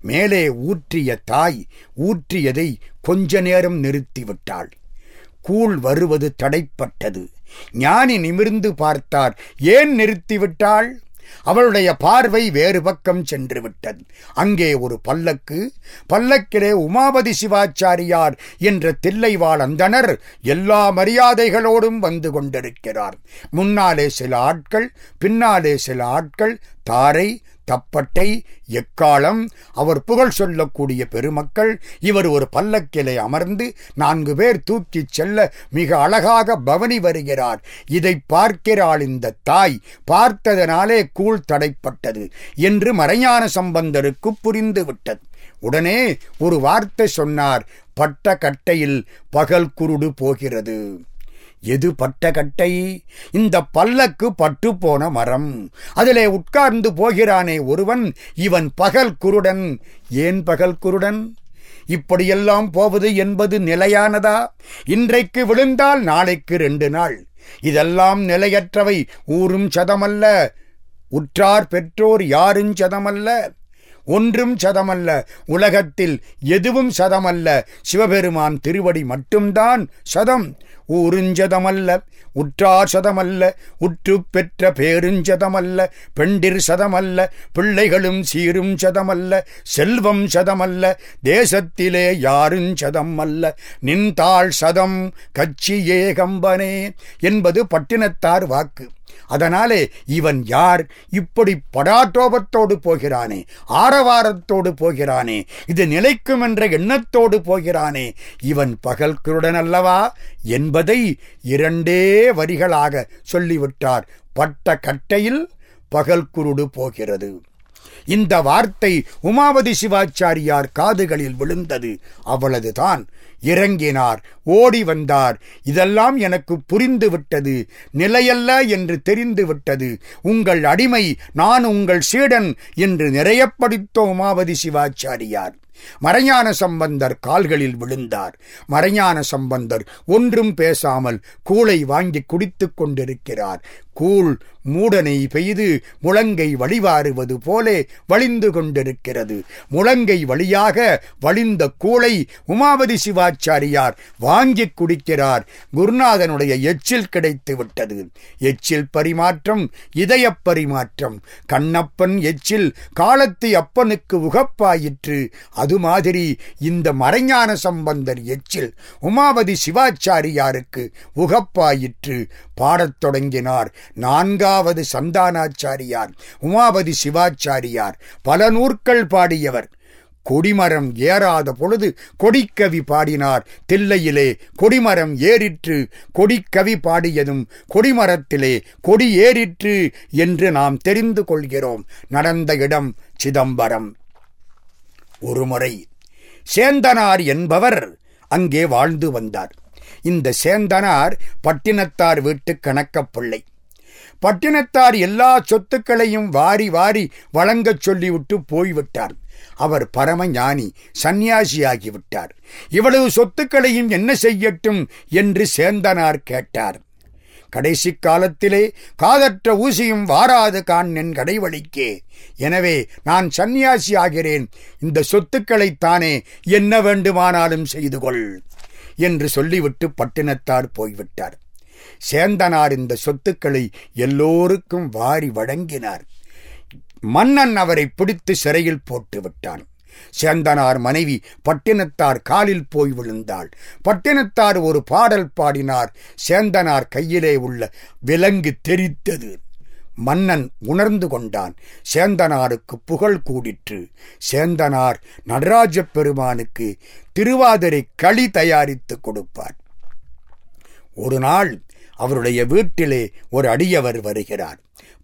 மேலே ஊற்றிய தாய் ஊற்றியதை கொஞ்ச நேரம் நிறுத்திவிட்டாள். கூழ் வருவது தடைப்பட்டது. ஞானி நிமிர்ந்து பார்த்தார். ஏன் நிறுத்திவிட்டாள்? அவளுடைய பார்வை வேறு பக்கம் சென்று விட்டது அங்கே ஒரு பல்லக்கு பல்லக்கிலே உமாபதி சிவாச்சாரியார் என்ற தில்லைவாழ் அந்தனர் எல்லா மரியாதைகளோடும் வந்து கொண்டிருக்கிறார். முன்னாலே சில ஆட்கள் பின்னாலே சில ஆட்கள் தாரை தப்பட்டை எக்காலம் அவர் புகழ் சொல்லக்கூடிய பெருமக்கள் இவர் ஒரு பல்லக்கிலே அமர்ந்து நான்கு பேர் தூக்கிச் செல்ல மிக அழகாக பவனி வருகிறார். இதை பார்க்கிறாள் இந்த தாய். பார்த்ததனாலே கூழ் தடைப்பட்டது என்று மறைஞான சம்பந்தருக்கு புரிந்துவிட்டது. உடனே ஒரு வார்த்தை சொன்னார். பட்ட கட்டையில் பகல் குருடு போகிறது. எது பட்ட கட்டை? இந்த பல்லக்கு பட்டு போன மரம். அதிலே உட்கார்ந்து போகிறானே ஒருவன். இவன் பகல் குருடன். ஏன் பகல் குருடன்? இப்படியெல்லாம் போவது என்பது நிலையானதா? இன்றைக்கு விழுந்தால் நாளைக்கு ரெண்டு நாள். இதெல்லாம் நிலையற்றவை. ஊரும் சதமல்ல. உற்றார் பெற்றோர் யாரும் சதமல்ல. ஒன்றும் சதமல்ல. உலகத்தில் எதுவும் சதமல்ல. சிவபெருமான் திருவடி மட்டும்தான் சதம். ஊருஞ்சதமல்ல உற்றார் சதமல்ல உற்று பெற்ற பேருஞ்சதமல்ல பெண்டிர் சதமல்ல பிள்ளைகளும் சீரும் சதமல்ல செல்வம் சதமல்ல தேசத்திலே யாரும் சதம் அல்ல நின்தாள் சதம் கட்சி ஏகம்பனே என்பது பட்டினத்தார் வாக்கு. அதனாலே இவன் யார்? இப்படி படாட்டோபத்தோடு போகிறானே ஆரவாரத்தோடு போகிறானே இது நிலைக்கும் என்ற எண்ணத்தோடு போகிறானே இவன் பகல் குருடன் அல்லவா? என்பதை இரண்டே வரிகளாக சொல்லிவிட்டார். பட்ட கட்டையில் பகல் குருடு போகிறது. இந்த வார்த்தை உமாவதி சிவாச்சாரியார் காதுகளில் விழுந்தது. அவளதுதான் இறங்கினார் ஓடி வந்தார். இதெல்லாம் எனக்கு புரிந்து விட்டது நிலையல்ல என்று தெரிந்து விட்டது உங்கள் அடிமை நான் உங்கள் சீடன் என்று நிறையப்படுத்த உமாவதி சிவாச்சாரியார். மறைஞான சம்பந்தர் கால்களில் விழுந்தார். மறைஞான சம்பந்தர் ஒன்றும் பேசாமல் கூளை வாங்கி குடித்துக் கொண்டிருக்கிறார். கூழ் மூடனை பெய்து முழங்கை வழிவாருவது போலே வழிந்து கொண்டிருக்கிறது. முழங்கை வழியாக வழிந்த கூளை உமாவதி சிவாச்சாரியார் வாங்கி குடிக்கிறார். குருநாதனுடைய எச்சில் கிடைத்து விட்டது எச்சில் பரிமாற்றம் இதய பரிமாற்றம். கண்ணப்பன் எச்சில் காலத்தை அப்பனுக்கு உகப்பாயிற்று. அது மாதிரி இந்த மறைஞான சம்பந்தர் எச்சில் உமாவதி சிவாச்சாரியாருக்கு உகப்பாயிற்று. பாடத் தொடங்கினார். நான்காவது சந்தானாச்சாரியார் உமாபதி சிவாச்சாரியார் பல நூற்கள் பாடியவர். கொடிமரம் ஏறாத பொழுது கொடிக்கவி பாடினார். தில்லையிலே கொடிமரம் ஏறிற்று கொடிக்கவி பாடியதும் கொடிமரத்திலே கொடி ஏறிற்று என்று நாம் தெரிந்து கொள்கிறோம். நடந்த இடம் சிதம்பரம். ஒருமுறை சேந்தனார் என்பவர் அங்கே வாழ்ந்து வந்தார். இந்த சேந்தனார் பட்டினத்தார் வீட்டு கணக்கப் பிள்ளை. பட்டினத்தார் எல்லா சொத்துக்களையும் வாரி வாரி வழங்கச் சொல்லிவிட்டு போய்விட்டார். அவர் பரம ஞானி சந்நியாசியாகிவிட்டார். இவ்வளவு சொத்துக்களையும் என்ன செய்யட்டும் என்று சேந்தனார் கேட்டார். கடைசி காலத்திலே காதற்ற ஊசியும் வாராது கான் என் கடைவழிக்கே. எனவே நான் சந்நியாசி ஆகிறேன் இந்த சொத்துக்களைத்தானே என்ன வேண்டுமானாலும் செய்து கொள் என்று சொல்லிவிட்டு பட்டினத்தார் போய்விட்டார். சேந்தனார் இந்த சொத்துக்களை எல்லோருக்கும் வாரி வழங்கினார். மன்னன் அவரை பிடித்து சிறையில் போட்டு விட்டான். சேந்தனார் மனைவி பட்டினத்தார் காலில் போய் விழுந்தாள். பட்டினத்தார் ஒரு பாடல் பாடினார். சேந்தனார் கையிலே உள்ள விலங்கு தெரித்தது. மன்னன் உணர்ந்து கொண்டான். சேந்தனாருக்கு புகழ் கூடிற்று. சேந்தனார் நடராஜ பெருமானுக்கு திருவாதிரை களி தயாரித்து கொடுப்பார். ஒரு நாள் அவருடைய வீட்டிலே ஒரு அடியவர் வருகிறார்.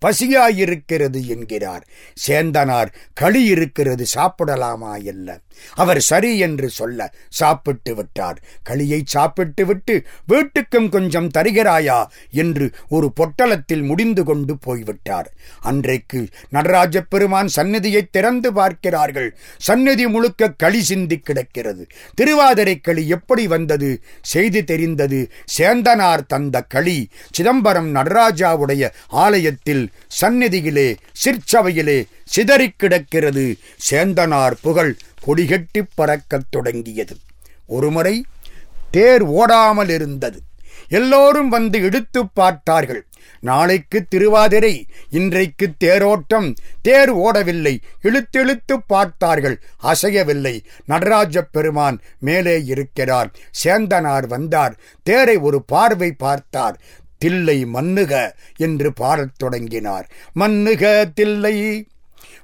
பசியாயிருக்கிறது என்கிறார். சேந்தனார் களி இருக்கிறது சாப்பிடலாமா இல்ல அவர் சரி என்று சொல்ல சாப்பிட்டு விட்டார். களியை சாப்பிட்டு விட்டு வீட்டுக்கும் கொஞ்சம் தருகிறாயா என்று ஒரு பொட்டலத்தில் முடிந்து கொண்டு போய்விட்டார். அன்றைக்கு நடராஜ பெருமான் சந்நிதியை திறந்து பார்க்கிறார்கள். சந்நிதி முழுக்க களி சிந்தி கிடக்கிறது. திருவாதிரை களி எப்படி வந்தது? செய்தி தெரிந்தது. சேந்தனார் தந்த களி சிதம்பரம் நடராஜாவுடைய ஆலயத்தில் சந்நிதியிலே சிற்சபையிலே சிதறிக் கிடக்கிறது. சேந்தனார் புகழ் கொடிகட்டி பறக்கத் தொடங்கியது. ஒருமுறை தேர் ஓடாமல் இருந்தது. எல்லோரும் வந்து இழுத்து பார்த்தார்கள். நாளைக்கு திருவாதிரை இன்றைக்கு தேரோட்டம். தேர் ஓடவில்லை இழுத்திழுத்து பார்த்தார்கள். அசையவில்லை. நடராஜ பெருமான் மேலே இருக்கிறார். சேந்தனார் வந்தார். தேரை ஒரு பார்வை பார்த்தார். தில்லை மன்னுக என்று பாடத் தொடங்கினார். மன்னுக தில்லை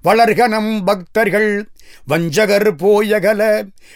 வளர்கனம் பக்தர்கள் வஞ்சகர் போயகல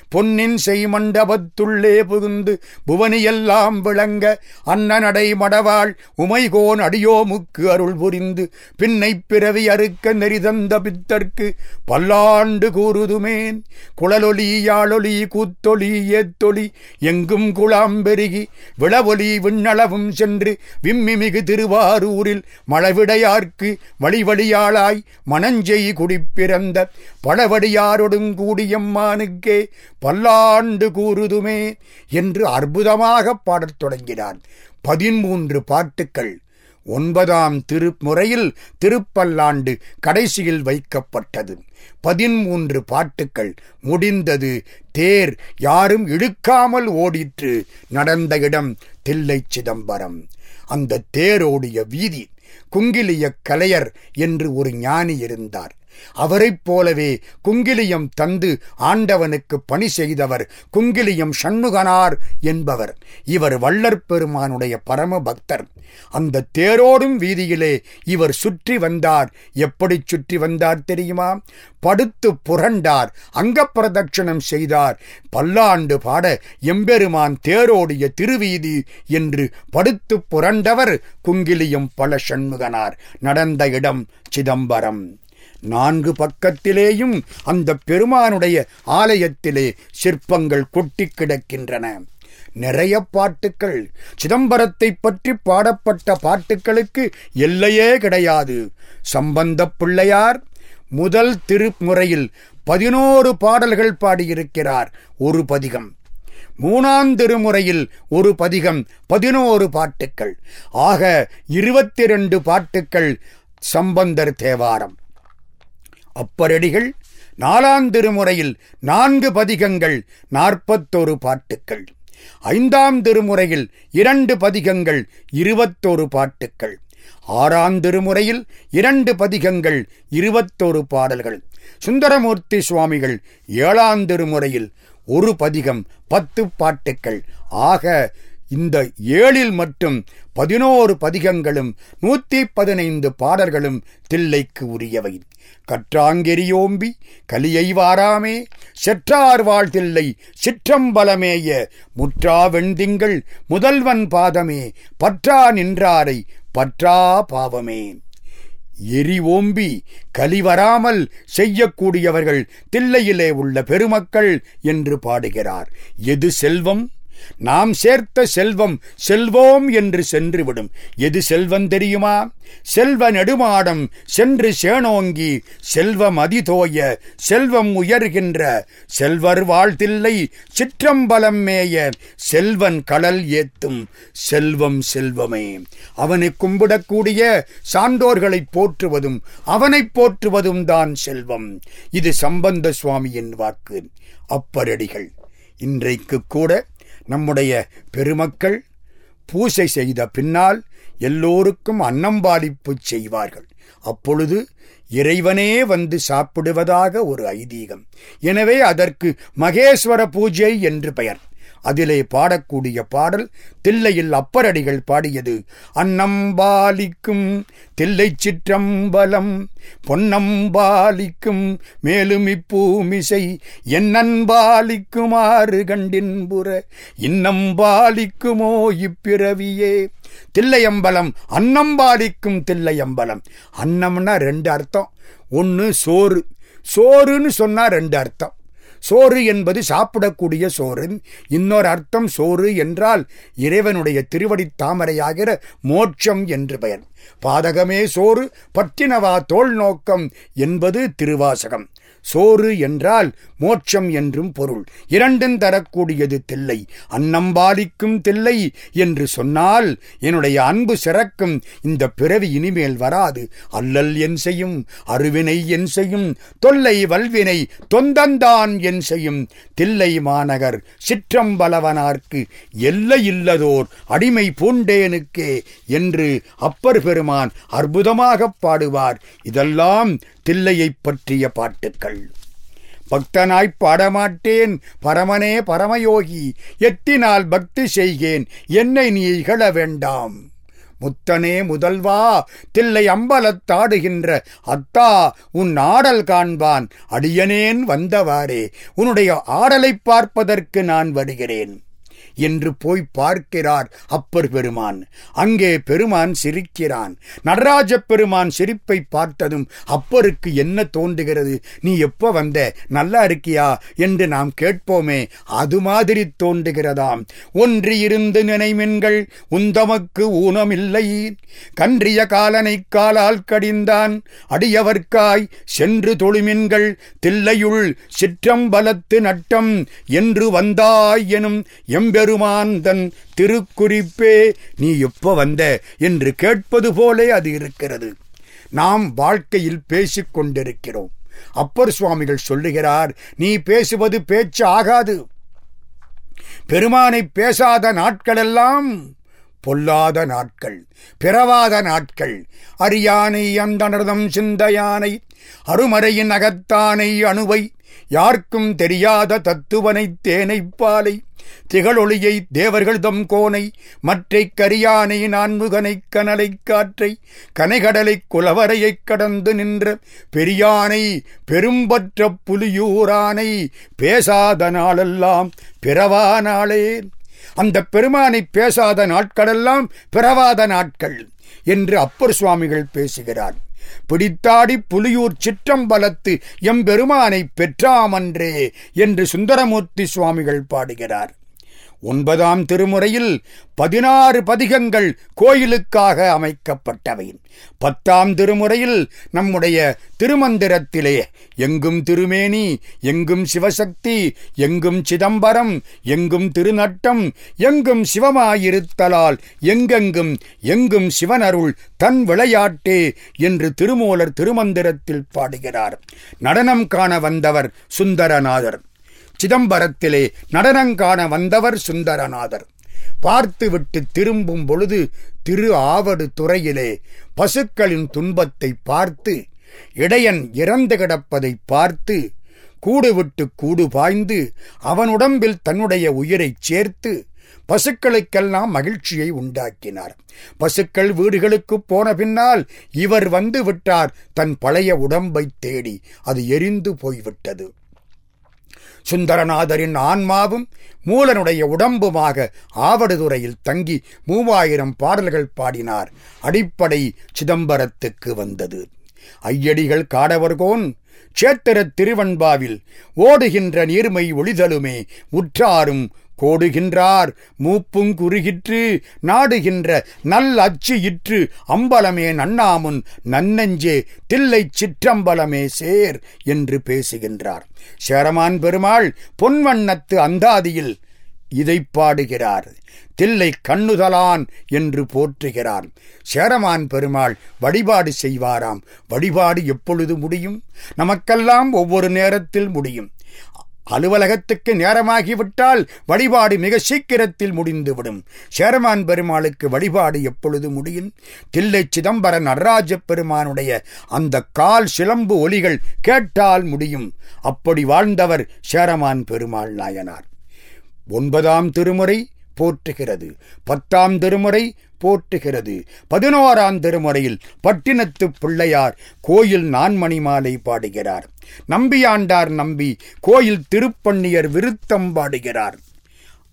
பொன்னின் செய்மண்டபத்துள்ளே புகுந்து புவனியெல்லாம் விளங்க அன்னநடை மடவாள் உமைகோன் அடியோமுக்கு அருள் புரிந்து பின்னை பிறவி அறுக்க நெறிதந்த பித்தர்க்கு பல்லாண்டு கூறுதுமேன். குழலொலி யாழொலி கூத்தொலி ஏத்தொலி எங்கும் குழாம் பெருகி விளவொலி விண்ணளவும் சென்று விம்மிமிகு திருவாரூரில் மழவிடையார்க்கு வழிவழியாளாய் மணஞ்செய் குடிப்பிறந்த பழவடியா அடியாரொடும் கூடியம்மானுக்கே பல்லாண்டு கூறுதுமே என்று அற்புதமாக பாடத் தொடங்கினான். பதிமூன்று பாட்டுக்கள். ஒன்பதாம் திருமுறையில் திருப்பல்லாண்டு கடைசியில் வைக்கப்பட்டது. பதிமூன்று பாட்டுக்கள். முடிந்தது. தேர் யாரும் இழுக்காமல் ஓடிற்று. நடந்த இடம் தில்லை சிதம்பரம். அந்த தேரோடிய வீதி குங்கிலிய கலையர் என்று ஒரு ஞானி இருந்தார். அவரைப் போலவே குங்கிலியம் தந்து ஆண்டவனுக்கு பணி செய்தவர் குங்கிலியம் சண்முகனார் என்பவர். இவர் வள்ளற் பெருமானுடைய பரம பக்தர் அந்த தேரோடும் வீதியிலே இவர் சுற்றி வந்தார். எப்படி சுற்றி வந்தார் தெரியுமா? படுத்து புரண்டார் அங்கப்பிரதட்சணம் செய்தார். பல்லாண்டு பாட எம்பெருமான் தேரோடிய திருவீதி என்று படுத்து புரண்டவர் குங்கிலியம் பல சண்முகனார் நடந்த இடம் சிதம்பரம். நான்கு பக்கத்திலேயும் அந்த பெருமானுடைய ஆலயத்திலே சிற்பங்கள் கொட்டி கிடக்கின்றன. நிறைய பாட்டுக்கள் சிதம்பரத்தை பற்றி பாடப்பட்ட பாட்டுக்களுக்கு எல்லையே கிடையாது. சம்பந்த பிள்ளையார் முதல் திருமுறையில் பதினோரு பாடல்கள் பாடியிருக்கிறார் ஒரு பதிகம். மூணாம் திருமுறையில் ஒரு பதிகம் பதினோரு பாட்டுக்கள். ஆக இருபத்தி ரெண்டு பாட்டுக்கள் சம்பந்தர் தேவாரம். அப்பரடிகள் நாலாந்திருமுறையில் நான்கு பதிகங்கள் நாற்பத்தொரு பாட்டுக்கள். ஐந்தாம் திருமுறையில் இரண்டு பதிகங்கள் இருபத்தொரு பாட்டுக்கள். ஆறாம் திருமுறையில் இரண்டு பதிகங்கள் இருபத்தொரு பாடல்கள். சுந்தரமூர்த்தி சுவாமிகள் ஏழாம் திருமுறையில் ஒரு பதிகம் பத்து பாட்டுக்கள். ஆக இந்த ஏழில் மட்டும் பதினோரு பதிகங்களும் நூத்தி பதினைந்து பாடல்களும் தில்லைக்கு உரியவை. கற்றாங்கெரியோம்பி கலியை வாராமே செற்றார் வாழ்தில்லை சிற்றம்பலமேய முற்றா வெண்திங்கள் முதல்வன் பாதமே பற்றா நின்றாரை பற்றா பாவமே. எரி ஓம்பி கலிவராமல் செய்யக்கூடியவர்கள் தில்லையிலே உள்ள பெருமக்கள் என்று பாடுகிறார். எது செல்வம்? நாம் சேர்த்த செல்வம் செல்வோம் என்று சென்றுவிடும். எது செல்வம் தெரியுமா? செல்வ நெடுமாடம் சென்று சேனோங்கி செல்வம் அதிதோய செல்வம் உயர்கின்ற செல்வர் வாழ்த்தில்லை சிற்றம்பலம் மேய செல்வன் கடல் ஏத்தும் செல்வம் செல்வமே. அவனை கும்பிடக்கூடிய சான்றோர்களை போற்றுவதும் அவனை போற்றுவதும் தான் செல்வம். இது சம்பந்த சுவாமியின் வாக்கு. அப்பரடிகள். இன்றைக்கு கூட நம்முடைய பெருமக்கள் பூசை செய்த பின்னால் எல்லோருக்கும் அன்னம்பாலிப்பு செய்வார்கள். அப்பொழுது இறைவனே வந்து சாப்பிடுவதாக ஒரு ஐதீகம். எனவே அதற்கு மகேஸ்வர பூஜை என்று பெயர். அதிலே பாடக்கூடிய பாடல் தில்லையில் அப்பரடிகள் பாடியது. அன்னம்பாலிக்கும் தில்லை சிற்றம்பலம் பொன்னம்பாலிக்கும் மேலும் இப்பூமிசை என்னன்பாலிக்குமாறு கண்டின்புற இன்னம்பாலிக்குமோ இப்பிறவியே. தில்லையம்பலம் அன்னம்பாலிக்கும் தில்லையம்பலம். அன்னம்னா ரெண்டு அர்த்தம். ஒன்று சோறு. சோறுன்னு சொன்னால் ரெண்டு அர்த்தம். சோறு என்பது சாப்பிடக்கூடிய சோறு. இன்னொரு அர்த்தம் சோறு என்றால் இறைவனுடைய திருவடி தாமரையாகிற மோட்சம் என்று பெயர். பாதகமே சோறு பற்றினவா தோல் நோக்கம் என்பது திருவாசகம். சோறு என்றால் மோட்சம் என்றும் பொருள். இரண்டும் தரக்கூடியது தில்லை. அன்னம்பாலிக்கும் தில்லை என்று சொன்னால் என்னுடைய அன்பு சிறக்கும். இந்த பிறவி இனிமேல் வராது. அல்லல் என் செய்யும் அருவினை என் செய்யும் தொல்லை வல்வினை தொந்தந்தான் என் செய்யும். தில்லை மாநகர் சிற்றம்பலவனார்க்கு எல்லையில்லதோர் அடிமை பூண்டேனுக்கே என்று அப்பர் பெருமான் அற்புதமாகப் பாடுவார். இதெல்லாம் தில்லையைப் பற்றிய பாட்டுக்கள். பக்தனாய்ப் பாடமாட்டேன். பரமனே பரமயோகி எத்தினால் பக்தி செய்கேன். என்னை நீ இகழ வேண்டாம். முத்தனே முதல்வா தில்லை அம்பலத்தாடுகின்ற அத்தா உன் ஆடல் காண்பான். அடியனேன் வந்தவாறே உன்னுடைய ஆடலைப் பார்ப்பதற்கு நான் வருகிறேன். என்று போய் பார்க்கிறார் அப்பர் பெருமான். அங்கே பெருமான் சிரிக்கிறான். நடராஜ பெருமான் சிரிப்பை பார்த்ததும் அப்பருக்கு என்ன தோன்றுகிறது? நீ எப்ப வந்த? நல்லா இருக்கியா? என்று நாம் கேட்போமே அது மாதிரி தோன்றுகிறதாம். ஒன்று இருந்து நினைமின்கள் உந்தமக்கு ஊனமில்லை. கன்றிய காலனை காலால் கடிந்தான். அடியவர்க்காய் சென்று தொழுமின்கள் தில்லையுள் சிற்றம்பலத்து நட்டம் என்று வந்தாய் எனும் எம்பெ தன் திருக்குறிப்பே நீ எப்ப வந்த? என்று கேட்பது போலே அது இருக்கிறது. நாம் வாழ்க்கையில் பேசிக் கொண்டிருக்கிறோம். அப்பர் சுவாமிகள் சொல்லுகிறார் நீ பேசுவது பேச்சு ஆகாது. பெருமானை பேசாத நாட்களெல்லாம் பொல்லாத நாட்கள் பிறவாத நாட்கள். அரியானை அந்தனர்தம் சிந்தையானை அருமறையின் அகத்தானை அணுவை யாருக்கும் தெரியாத தத்துவனை தேனைப்பாலை திகழொளியை தேவர்கள்தம் கோனை மற்றை கரியானை நான்முகனை கனலை காற்றை கனைகடலை குலவரையைக் கடந்து நின்ற பெரியானை பெரும்பற்ற புலியூரானை பேசாத நாளெல்லாம் பிறவா நாளே. அந்த பெருமானை பேசாத நாட்களெல்லாம் பிறவாத நாட்கள் என்று அப்பர் சுவாமிகள் பேசுகிறார். பிடித்தாடி புலியூர் சிற்றம்பலத்து எம்பெருமானை பெற்றாமன்றே என்று சுந்தரமூர்த்தி சுவாமிகள் பாடுகிறார். ஒன்பதாம் திருமுறையில் பதினாறு பதிகங்கள் கோயிலுக்காக அமைக்கப்பட்டவை. பத்தாம் திருமுறையில் நம்முடைய திருமந்திரத்திலே எங்கும் திருமேனி எங்கும் சிவசக்தி எங்கும் சிதம்பரம் எங்கும் திருநட்டம் எங்கும் சிவமாயிருத்தலால் எங்கெங்கும் எங்கும் சிவனருள் தன் விளையாட்டே என்று திருமூலர் திருமந்திரத்தில் பாடுகிறார். நடனம் காண வந்தவர் சுந்தரநாதர். சிதம்பரத்திலே நடனங்காண வந்தவர் சுந்தரநாதர். பார்த்துவிட்டு திரும்பும் பொழுது திரு ஆவடு துறையிலே பசுக்களின் துன்பத்தை பார்த்து இடையன் இறந்து கிடப்பதை பார்த்து கூடுவிட்டு கூடு பாய்ந்து அவன் உடம்பில் தன்னுடைய உயிரைச் சேர்த்து பசுக்களுக்கெல்லாம் மகிழ்ச்சியை உண்டாக்கினார். பசுக்கள் வீடுகளுக்கு போன பின்னால் இவர் வந்து விட்டார் தன் பழைய உடம்பை தேடி. அது எரிந்து போய்விட்டது. சுந்தரநாதரின் ஆன்மாவும் மூலனுடைய உடம்புமாக ஆவடுதுறையில் தங்கி மூவாயிரம் பாடல்கள் பாடினார். அடிப்படை சிதம்பரத்துக்கு வந்தது. ஐயடிகள் காடவர்கோன் சேத்திர திருவன்பாவில் ஓடுகின்ற நீர்மை ஒளிதலுமே உற்றாரும் கோடுகின்றார் மூப்புங் குறுகிற்று நாடுகின்ற நல் அச்சு இற்று அம்பலமே நன்னாமுன் நன்னெஞ்சே தில்லை சிற்றம்பலமே சேர் என்று பேசுகின்றார். சேரமான் பெருமாள் பொன்வண்ணத்து அந்தாதியில் இதை பாடுகிறார். தில்லை கண்ணுதலான் என்று போற்றுகிறார். சேரமான் பெருமாள் வழிபாடு செய்வாராம். வழிபாடு எப்பொழுது முடியும்? நமக்கெல்லாம் ஒவ்வொரு நேரத்தில் முடியும். அலுவலகத்துக்கு நேரமாகிவிட்டால் வழிபாடு மிக சீக்கிரத்தில் முடிந்துவிடும். சேரமான் பெருமாளுக்கு வழிபாடு எப்பொழுது முடியும்? தில்லை சிதம்பர நடராஜ பெருமானுடைய அந்த கால் சிலம்பு ஒலிகள் கேட்டால் முடியும். அப்படி வாழ்ந்தவர் சேரமான் பெருமாள் நாயனார். ஒன்பதாம் திருமுறை போற்றுகிறது. பத்தாம் திருமுறை போற்றுகிறது. பதினோராம் திருமுறையில் பட்டினத்து பிள்ளையார் கோயில் நான்மணி மாலை பாடுகிறார். நம்பியாண்டார் நம்பி கோயில் திருப்பண்ணியர் விருத்தம் பாடுகிறார்.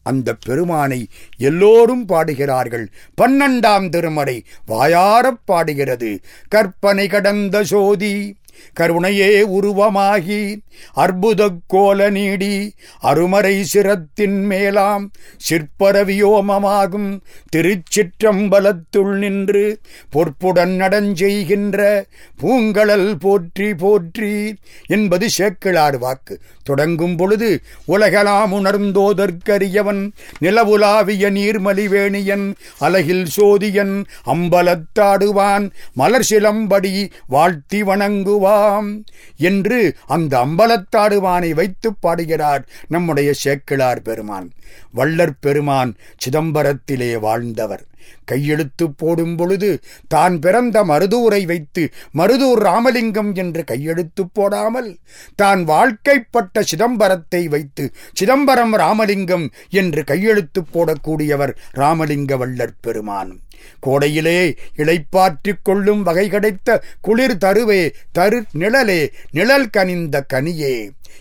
அந்த பெருமானை எல்லோரும் பாடுகிறார்கள். பன்னெண்டாம் திருமறை வாயாரப் பாடுகிறது. கற்பனை கடந்த சோதி கருணையே உருவமாகி அற்புத கோல நீடி அருமறை சிரத்தின் மேலாம் சிற்பரவியோமமாகும் திருச்சிற்றம்பலத்துள் நின்று பொற்புடன் நடஞ்செய்கின்ற பூங்கழல் போற்றி போற்றி என்பது சேக்கிழார் வாக்கு. தொடங்கும் பொழுது உலகலாம் உணர்ந்தோதற்கரியவன் நிலவுலாவிய நீர்மலிவேணியன் அலகில் சோதியன் அம்பலத்தாடுவான் மலர் சிலம்படி வாழ்த்தி வணங்குவாம் என்று அந்த அம்பலத்தாடுவானை வைத்து பாடுகிறார் நம்முடைய சேக்கிழார் பெருமான். வள்ளற் பெருமான் சிதம்பரத்திலே வாழ்ந்தவர். கையெழுத்து போடும் பொழுது தான் பிறந்த மருதூரை வைத்து மருதூர் ராமலிங்கம் என்று கையெழுத்து போடாமல் தான் வாழ்க்கைப்பட்ட சிதம்பரத்தை வைத்து சிதம்பரம் ராமலிங்கம் என்று கையெழுத்து போடக்கூடியவர் ராமலிங்க வள்ளற் பெருமான். கோடையிலே இளைப்பாற்றிக் கொள்ளும் வகை கிடைத்த குளிர் தருவே தரு நிழலே நிழல் கனிந்த கனியே.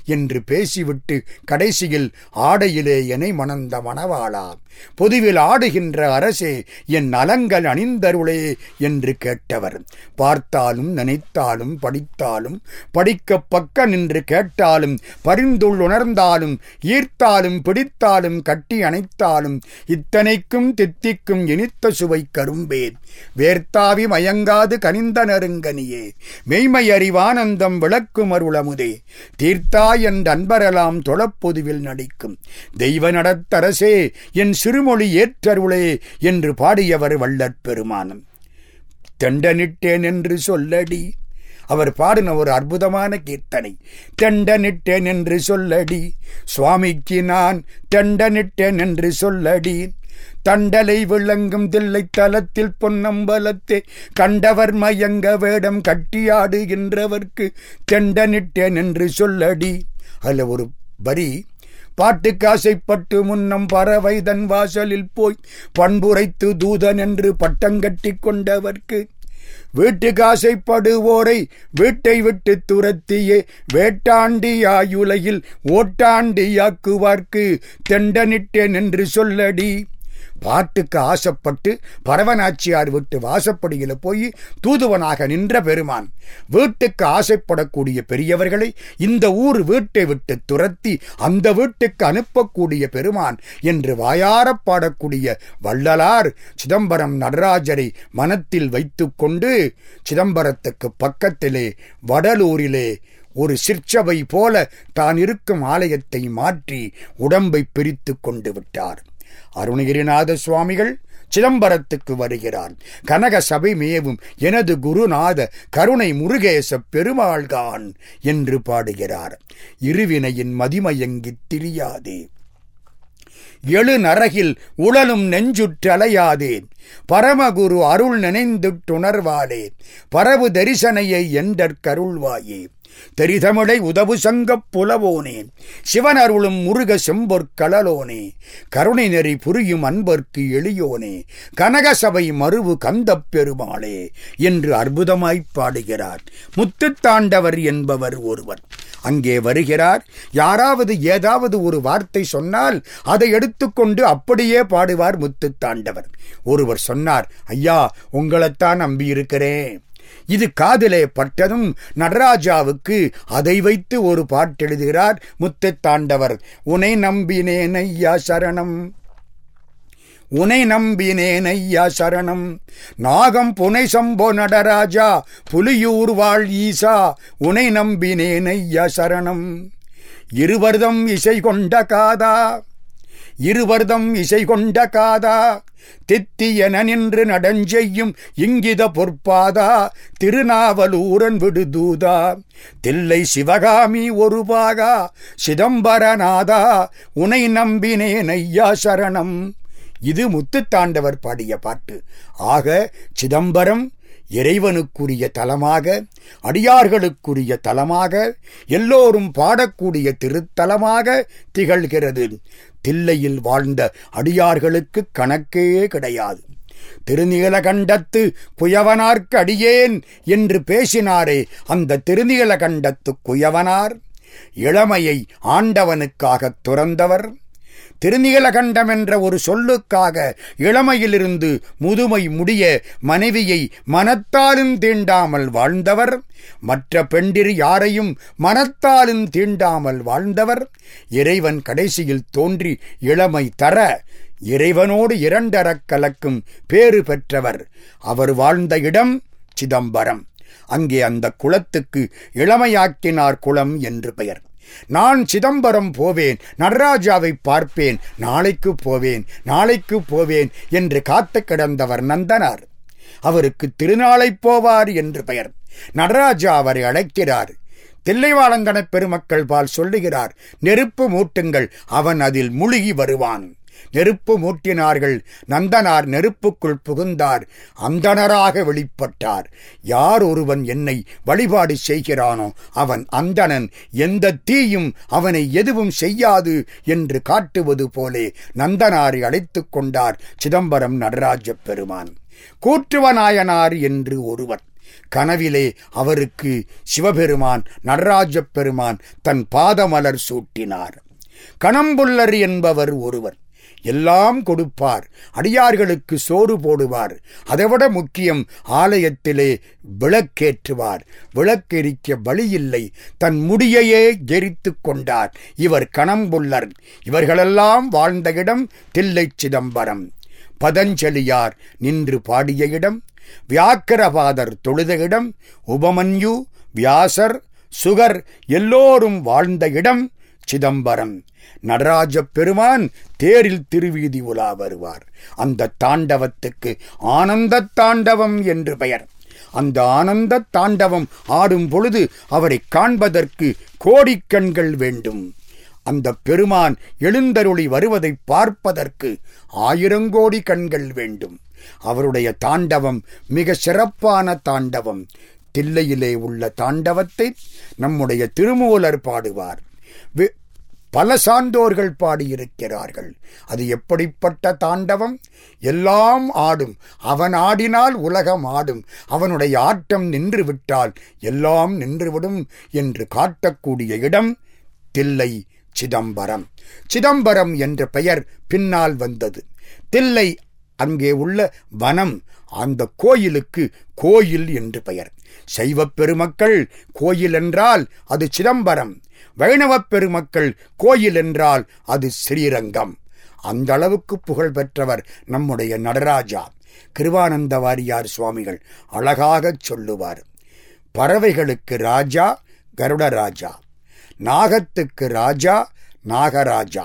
என்று பேசிவிட்டு கடைசியில் ஆடையிலே என மணந்த மணவாளா பொதுவில் ஆடுகின்ற அரசே என் நலங்கள் அணிந்தருளே என்று கேட்டவர். பார்த்தாலும் நினைத்தாலும் படித்தாலும் படிக்க பக்க நின்று கேட்டாலும் பரிந்துள் உணர்ந்தாலும் ஈர்த்தாலும் பிடித்தாலும் கட்டி அணைத்தாலும் இத்தனைக்கும் தித்திக்கும் இனித்த சுவை கரும்பேன் வேர்த்தாவி மயங்காது கனிந்த நெருங்கனியே. மெய்மை அறிவானந்தம் விளக்கும் அருளமுதே. தீர்த்தாய் என் அன்பரெல்லாம் தொழப்பொதுவில் நடிக்கும். தெய்வ நடத்தரசே என் சிறுமொழி ஏற்றருளே என்று பாடியவர் வள்ளற் பெருமானம். தெண்டனிட்டேன் என்று சொல்லடி. அவர் பாடின ஒரு அற்புதமான கீர்த்தனை. தெண்டனிட்டேன் என்று சொல்லடி. சுவாமிக்கு நான் தெண்டனிட்டேன் என்று சொல்லடி. தண்டலை விளங்கும் தில்லை தலத்தில் பொன்னம்பலத்தே. கண்டவர் மயங்க வேடம் கட்டியாடுகின்றவர்க்கு தெண்டனிட்டேன் என்று சொல்லடி. அல்ல ஒரு வரி பாட்டுக்கு ஆசைப்பட்டு முன்னம் பறவைதன் வாசலில் போய் பண்புரைத்து தூதன் என்று பட்டங்கட்டி கொண்டவர்க்கு. வீட்டுக்கு ஆசைப்படுவோரை வீட்டை விட்டு துரத்தியே வேட்டாண்டியாயுலையில் ஓட்டாண்டியாக்குவார்க்கு தெண்டனிட்டேன் என்று சொல்லடி. பாட்டுக்கு ஆசைப்பட்டு பரவனாச்சியார் விட்டு வாசப்படியில போய் தூதுவனாக நின்ற பெருமான். வீட்டுக்கு ஆசைப்படக்கூடிய பெரியவர்களை இந்த ஊர் வீட்டை விட்டு துரத்தி அந்த வீட்டுக்கு அனுப்பக்கூடிய பெருமான் என்று வாயாரப் பாடக்கூடிய வள்ளலார் சிதம்பரம் நடராஜரை மனத்தில் வைத்துக்கொண்டு சிதம்பரத்துக்கு பக்கத்திலே வடலூரிலே ஒரு சிற்சபை போல தான் இருக்கும் ஆலயத்தை மாற்றி உடம்பை பிரித்து கொண்டு விட்டார். அருணகிரிநாத சுவாமிகள் சிதம்பரத்துக்கு வருகிறார். கனக சபை மேவும் எனது குருநாத கருணை முருகேச பெருமாள்கான் என்று பாடுகிறார். இருவினையின் மதிமயங்கித் திரியாதே. எழு நரகில் உழலும் நெஞ்சுற்றலையாதே. பரமகுரு அருள் நினைந்துட்டுணர்வாளே. பரவு தரிசனையை என்றற்கருள்வாயே தெரிதமிழை உதவு சங்கப் புலவோனேன் சிவன் அருளும் முருக செம்பொற்களலோனே கருணை நெறி புரியும் அன்பர்க்கு எளியோனே. கனகசபை மறுவு கந்தப் பெருமாளே என்று அற்புதமாய்ப் பாடுகிறார். முத்துத்தாண்டவர் என்பவர் ஒருவர். அங்கே வருகிறார். யாராவது ஏதாவது ஒரு வார்த்தை சொன்னால் அதை எடுத்துக்கொண்டு அப்படியே பாடுவார் முத்துத்தாண்டவர் ஒருவர் சொன்னார் ஐயா உங்களைத்தான் நம்பியிருக்கிறேன். இது காதிலே பட்டதும் நடராஜாவுக்கு அதை வைத்து ஒரு பாட்டெழுதுகிறார் முத்துத்தாண்டவர். உனை நம்பினேன் ஐயா சரணம். உனை நம்பினேன் ஐயா சரணம். நாகம் புனை சம்போ நடராஜா புலியூர் வாழ் ஈசா. உனை நம்பினேன் ஐயா சரணம். இருவர்தம் இசை கொண்ட காதா இருவர்தம் இசை கொண்ட காதா தித்தியன நின்று நடஞ்செய்யும் இங்கித பொற்பாதா திருநாவலூரன் விடுதூதா. தில்லை சிவகாமி ஒரு பாகா சிதம்பரநாதா உனை நம்பினேன் ஐயா சரணம். இது முத்துத்தாண்டவர் பாடிய பாட்டு. ஆக சிதம்பரம் இறைவனுக்குரிய தலமாக அடியார்களுக்குரிய தலமாக எல்லோரும் பாடக்கூடிய திருத்தலமாக திகழ்கிறது. தில்லையில் வாழ்ந்த அடியார்களுக்கு கணக்கே கிடையாது. திருநீலகண்டத்து குயவனார்க்கு அடியேன் என்று பேசினாரே அந்த திருநீலகண்டத்து குயவனார். இளமையை ஆண்டவனுக்காகத் துறந்தவர். திருநீலகண்டம் என்ற ஒரு சொல்லுக்காக இளமையிலிருந்து முதுமை முடிய மனைவியை மனத்தாலும் தீண்டாமல் வாழ்ந்தவர். மற்ற பெண்டிரு யாரையும் மனத்தாலும் தீண்டாமல் வாழ்ந்தவர். இறைவன் கடைசியில் தோன்றி இளமை தர இறைவனோடு இரண்டரக் கலக்கும் பேறு பெற்றவர். அவர் வாழ்ந்த இடம் சிதம்பரம். அங்கே அந்த குளத்துக்கு இளமையாக்கினார் குளம் என்று பெயர். நான் சிதம்பரம் போவேன் நடராஜாவை பார்ப்பேன் நாளைக்கு போவேன் நாளைக்கு போவேன் என்று காத்து கிடந்தவர் நந்தனார். அவருக்கு திருநாளை போவார் என்று பெயர். நடராஜா அவரை அழைக்கிறார். தில்லைவாளங்கன பெருமக்கள் பால் சொல்லுகிறார் நெருப்பு மூட்டுங்கள் அவன் அதில் முழுகி வருவான். நெருப்பு மூட்டினார்கள். நந்தனார் நெருப்புக்குள் புகுந்தார். அந்தணராக வெளிப்பட்டார். யார் ஒருவன் என்னை வழிபாடு செய்கிறானோ அவன் அந்தணன். எந்த தீயும் அவனை எதுவும் செய்யாது என்று காட்டுவது போலே நந்தனாரை அழைத்துக் கொண்டார் சிதம்பரம் நடராஜ பெருமான். கூற்றுவநாயனார் என்று ஒருவர். கனவிலே அவருக்கு சிவபெருமான் நடராஜப் பெருமான் தன் பாதமலர் சூட்டினார். கணம்புள்ளர் என்பவர் ஒருவர். எல்லாம் கொடுப்பார். அடியார்களுக்கு சோறு போடுவார். அதைவிட முக்கியம் ஆலயத்திலே விளக்கேற்றுவார். விளக்கெரிக்க வழியில்லை. தன் முடியையே ஜெரித்து கொண்டார். இவர் கணம்புள்ளர் இவர்களெல்லாம் வாழ்ந்த இடம் தில்லைச் சிதம்பரம். பதஞ்சலியார் நின்று பாடிய இடம். வியாக்கரபாதர் தொழுத இடம். உபமன்யு வியாசர் சுகர் எல்லோரும் வாழ்ந்த இடம். சிதம்பரம். நடராஜ பெருமான் தேரில் திருவீதி உலா வருவார். அந்த தாண்டவத்துக்கு ஆனந்த தாண்டவம் என்று பெயர். அந்த ஆனந்த தாண்டவம் ஆடும் பொழுது அவரை காண்பதற்கு கோடிக்கண்கள் வேண்டும். அந்த பெருமான் எழுந்தருளி வருவதை பார்ப்பதற்கு ஆயிரங்கோடி கண்கள் வேண்டும். அவருடைய தாண்டவம் மிக சிறப்பான தாண்டவம். தில்லையிலே உள்ள தாண்டவத்தை நம்முடைய திருமூலர் பாடுவார். பல சான்றோர்கள் பாடியிருக்கிறார்கள். அது எப்படிப்பட்ட தாண்டவம்? எல்லாம் ஆடும். அவன் ஆடினால் உலகம் ஆடும். அவனுடைய ஆட்டம் நின்று விட்டால் எல்லாம் நின்றுவிடும் என்று காட்டக்கூடிய இடம் தில்லை சிதம்பரம். சிதம்பரம் என்ற பெயர் பின்னால் வந்தது. தில்லை அங்கே உள்ள வனம் அந்த கோயிலுக்கு கோயில் என்று பெயர். சைவப் பெருமக்கள் கோயில் என்றால் அது சிதம்பரம். வைணவப் பெருமக்கள் கோயில் என்றால் அது ஸ்ரீரங்கம். அந்த அளவுக்கு புகழ் பெற்றவர் நம்முடைய நடராஜா. கிருவானந்த வாரியார் சுவாமிகள் அழகாகச் சொல்லுவார். பறவைகளுக்கு ராஜா கருடராஜா நாகத்துக்கு ராஜா நாகராஜா.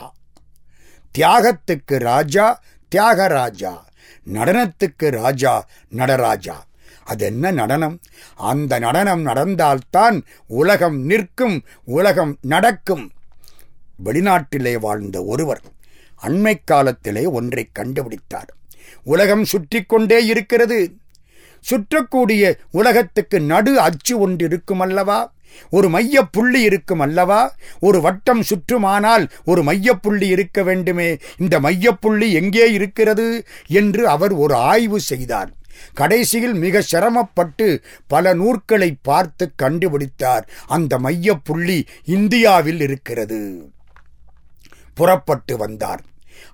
தியாகத்துக்கு ராஜா தியாகராஜா நடனத்துக்கு ராஜா நடராஜா. அது என்ன நடனம்? அந்த நடனம் நடந்தால்தான் உலகம் நிற்கும் உலகம் நடக்கும். வெளிநாட்டிலே வாழ்ந்த ஒருவர் அண்மை காலத்திலே ஒன்றை கண்டுபிடித்தார். உலகம் சுற்றி கொண்டே இருக்கிறது. சுற்றக்கூடிய உலகத்துக்கு நடு அச்சு ஒன்று இருக்கும் அல்லவா ஒரு மைய புள்ளி இருக்கும் அல்லவா ஒரு வட்டம் சுற்றுமானால் ஒரு மையப்புள்ளி இருக்க வேண்டுமே? இந்த மையப்புள்ளி எங்கே இருக்கிறது? என்று அவர் ஒரு ஆய்வு செய்தார். கடைசியில் மிக சிரமப்பட்டு பல நூற்களை பார்த்து கண்டுபிடித்தார். அந்த மையப்புள்ளி இந்தியாவில் இருக்கிறது. புறப்பட்டு வந்தார்.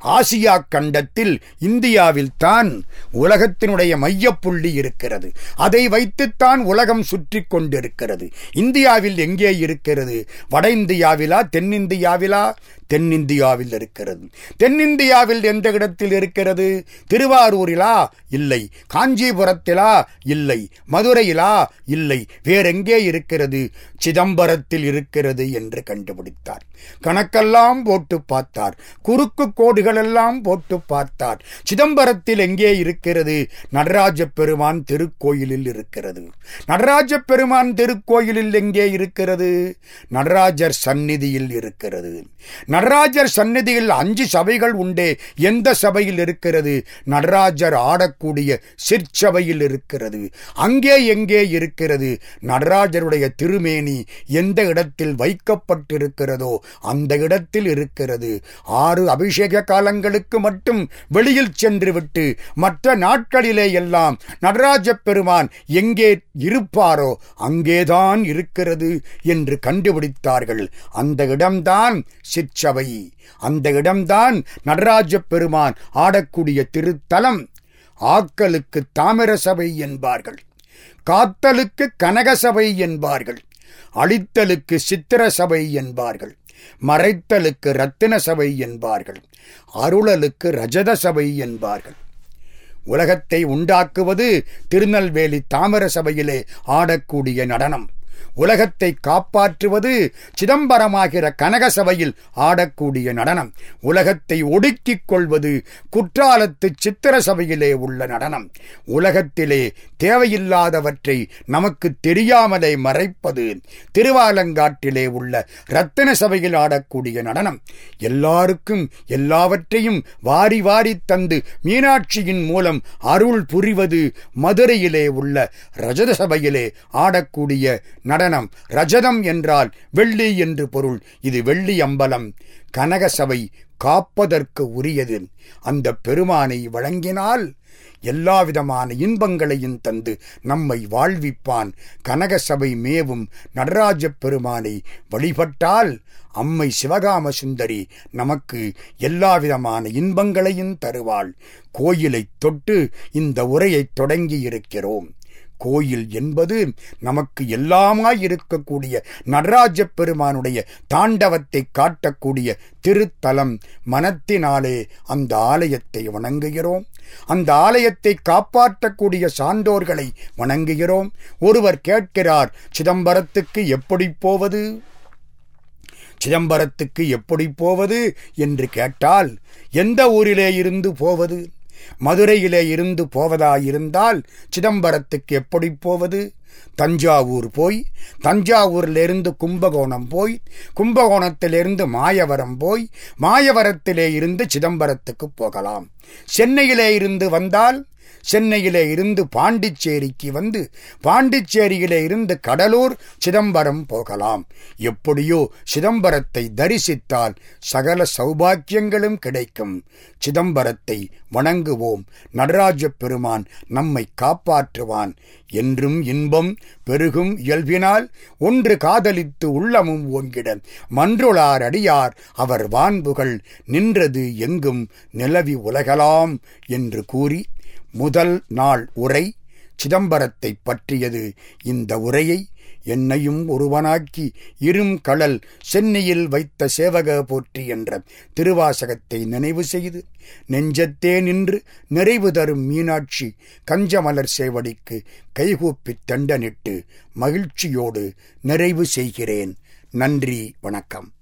ஆசியா கண்டத்தில் இந்தியாவில் தான் உலகத்தினுடைய மையப்புள்ளி இருக்கிறது. அதை வைத்துத்தான் உலகம் சுற்றி கொண்டிருக்கிறது. இந்தியாவில் எங்கே இருக்கிறது? வட இந்தியாவிலா தென்னிந்தியாவிலா தென்னிந்தியாவில் இருக்கிறது. தென்னிந்தியாவில் எந்த இடத்தில் இருக்கிறது? திருவாரூரிலா? இல்லை. காஞ்சிபுரத்திலா? இல்லை. மதுரையிலா? இல்லை. வேறெங்கே இருக்கிறது? சிதம்பரத்தில் இருக்கிறது என்று கண்டுபிடித்தார். கணக்கெல்லாம் போட்டு பார்த்தார். குறுக்கு கோடுகளெல்லாம் போட்டு பார்த்தார். சிதம்பரத்தில் எங்கே இருக்கிறது? நடராஜ பெருமான் திருக்கோயிலில் இருக்கிறது. நடராஜ பெருமான் திருக்கோயிலில் எங்கே இருக்கிறது? நடராஜர் சந்நிதியில் இருக்கிறது. நடராஜர் சந்நிதியில் அஞ்சு சபைகள் உண்டே. எந்த சபையில் இருக்கிறது? நடராஜர் ஆடக்கூடிய சிற்சபையில் இருக்கிறது. அங்கே எங்கே இருக்கிறது? நடராஜருடைய திருமேனி எந்த இடத்தில் வைக்கப்பட்டிருக்கிறதோ அந்த இடத்தில் இருக்கிறது. ஆறு அபிஷேக காலங்களுக்கு மட்டும் வெளியில் சென்று விட்டு மற்ற நாட்களிலே எல்லாம் நடராஜ பெருமான் எங்கே இருப்பாரோ அங்கேதான் இருக்கிறது என்று கண்டுபிடித்தார்கள். அந்த இடம்தான் சிற்சபை. அந்த இடம்தான் நடராஜ பெருமான் ஆடக்கூடிய திருத்தலம். ஆக்கலுக்கு தாமிர சபை என்பார்கள். காத்தலுக்கு கனக சபை என்பார்கள். அழித்தலுக்கு சித்திர சபை என்பார்கள். மறைத்தலுக்கு ரத்தின சபை என்பார்கள். அருளலுக்கு ரஜத சபை என்பார்கள். உலகத்தை உண்டாக்குவது திருநெல்வேலி தாமிர சபையிலே ஆடக்கூடிய நடனம். உலகத்தை காப்பாற்றுவது சிதம்பரமாகிற கனக சபையில் ஆடக்கூடிய நடனம். உலகத்தை ஒடுக்கிக் கொள்வது குற்றாலத்து சித்திர சபையிலே உள்ள நடனம். உலகத்திலே தேவையில்லாதவற்றை நமக்கு தெரியாமலே மறைப்பது திருவாலங்காட்டிலே உள்ள ரத்தின சபையில் ஆடக்கூடிய நடனம். எல்லாருக்கும் எல்லாவற்றையும் வாரி வாரி தந்து மீனாட்சியின் மூலம் அருள் புரிவது மதுரையிலே உள்ள ரஜத சபையிலே ஆடக்கூடிய நடனம். ரஜதம் என்றால் வெள்ளி என்று பொருள். இது வெள்ளி அம்பலம். கனக சபை காப்பதற்கு உரியது. அந்த பெருமானை வழங்கினால் எல்லாவிதமான இன்பங்களையும் தந்து நம்மை வாழ்விப்பான். கனகசபை மேவும் நடராஜப் பெருமானை வழிபட்டால் அம்மை சிவகாம சுந்தரி நமக்கு எல்லாவிதமான இன்பங்களையும் தருவாள். கோயிலைத் தொட்டு இந்த உரையைத் தொடங்கி இருக்கிறோம். கோயில் என்பது நமக்கு எல்லாமாய் இருக்கக்கூடிய நடராஜ பெருமானுடைய தாண்டவத்தை காட்டக்கூடிய திருத்தலம். மனத்தினாலே அந்த ஆலயத்தை வணங்குகிறோம். அந்த ஆலயத்தை காப்பாற்றக்கூடிய சான்றோர்களை வணங்குகிறோம். ஒருவர் கேட்கிறார் சிதம்பரத்துக்கு எப்படி போவது? சிதம்பரத்துக்கு எப்படி போவது? என்று கேட்டால் எந்த ஊரிலே இருந்து போவது? மதுரையிலே இருந்து போவதாயிருந்தால் சிதம்பரத்துக்கு எப்படி போவது? தஞ்சாவூர் போய் தஞ்சாவூரிலிருந்து கும்பகோணம் போய் கும்பகோணத்திலிருந்து மாயவரம் போய் மாயவரத்திலே இருந்து சிதம்பரத்துக்கு போகலாம். சென்னையிலே இருந்து வந்தால் சென்னையிலே இருந்து பாண்டிச்சேரிக்கு வந்து பாண்டிச்சேரியிலே இருந்து கடலூர் சிதம்பரம் போகலாம். எப்படியோ சிதம்பரத்தை தரிசித்தால் சகல சௌபாக்கியங்களும் கிடைக்கும். சிதம்பரத்தை வணங்குவோம். நடராஜ பெருமான் நம்மை காப்பாற்றுவான். என்றும் இன்பம் பெருகும் இயல்பினால் ஒன்று காதலித்து உள்ளமும் ஓங்கிட மன்றுளார் அடியார் அவர் வான்புகள் நின்றது எங்கும் நிலவி உலகலாம் என்று கூறி முதல் நாள் உரை சிதம்பரத்தை பற்றியது. இந்த உரையை என்னையும் ஒருவனாக்கி இரும் கடல் சென்னையில் வைத்த சேவக போற்றி என்ற திருவாசகத்தை நினைவு செய்து நெஞ்சத்தே நின்று நிறைவு தரும் மீனாட்சி கஞ்சமலர் சேவடிக்கு கைகூப்பித் தண்டனிட்டு மகிழ்ச்சியோடு நிறைவு செய்கிறேன். நன்றி வணக்கம்.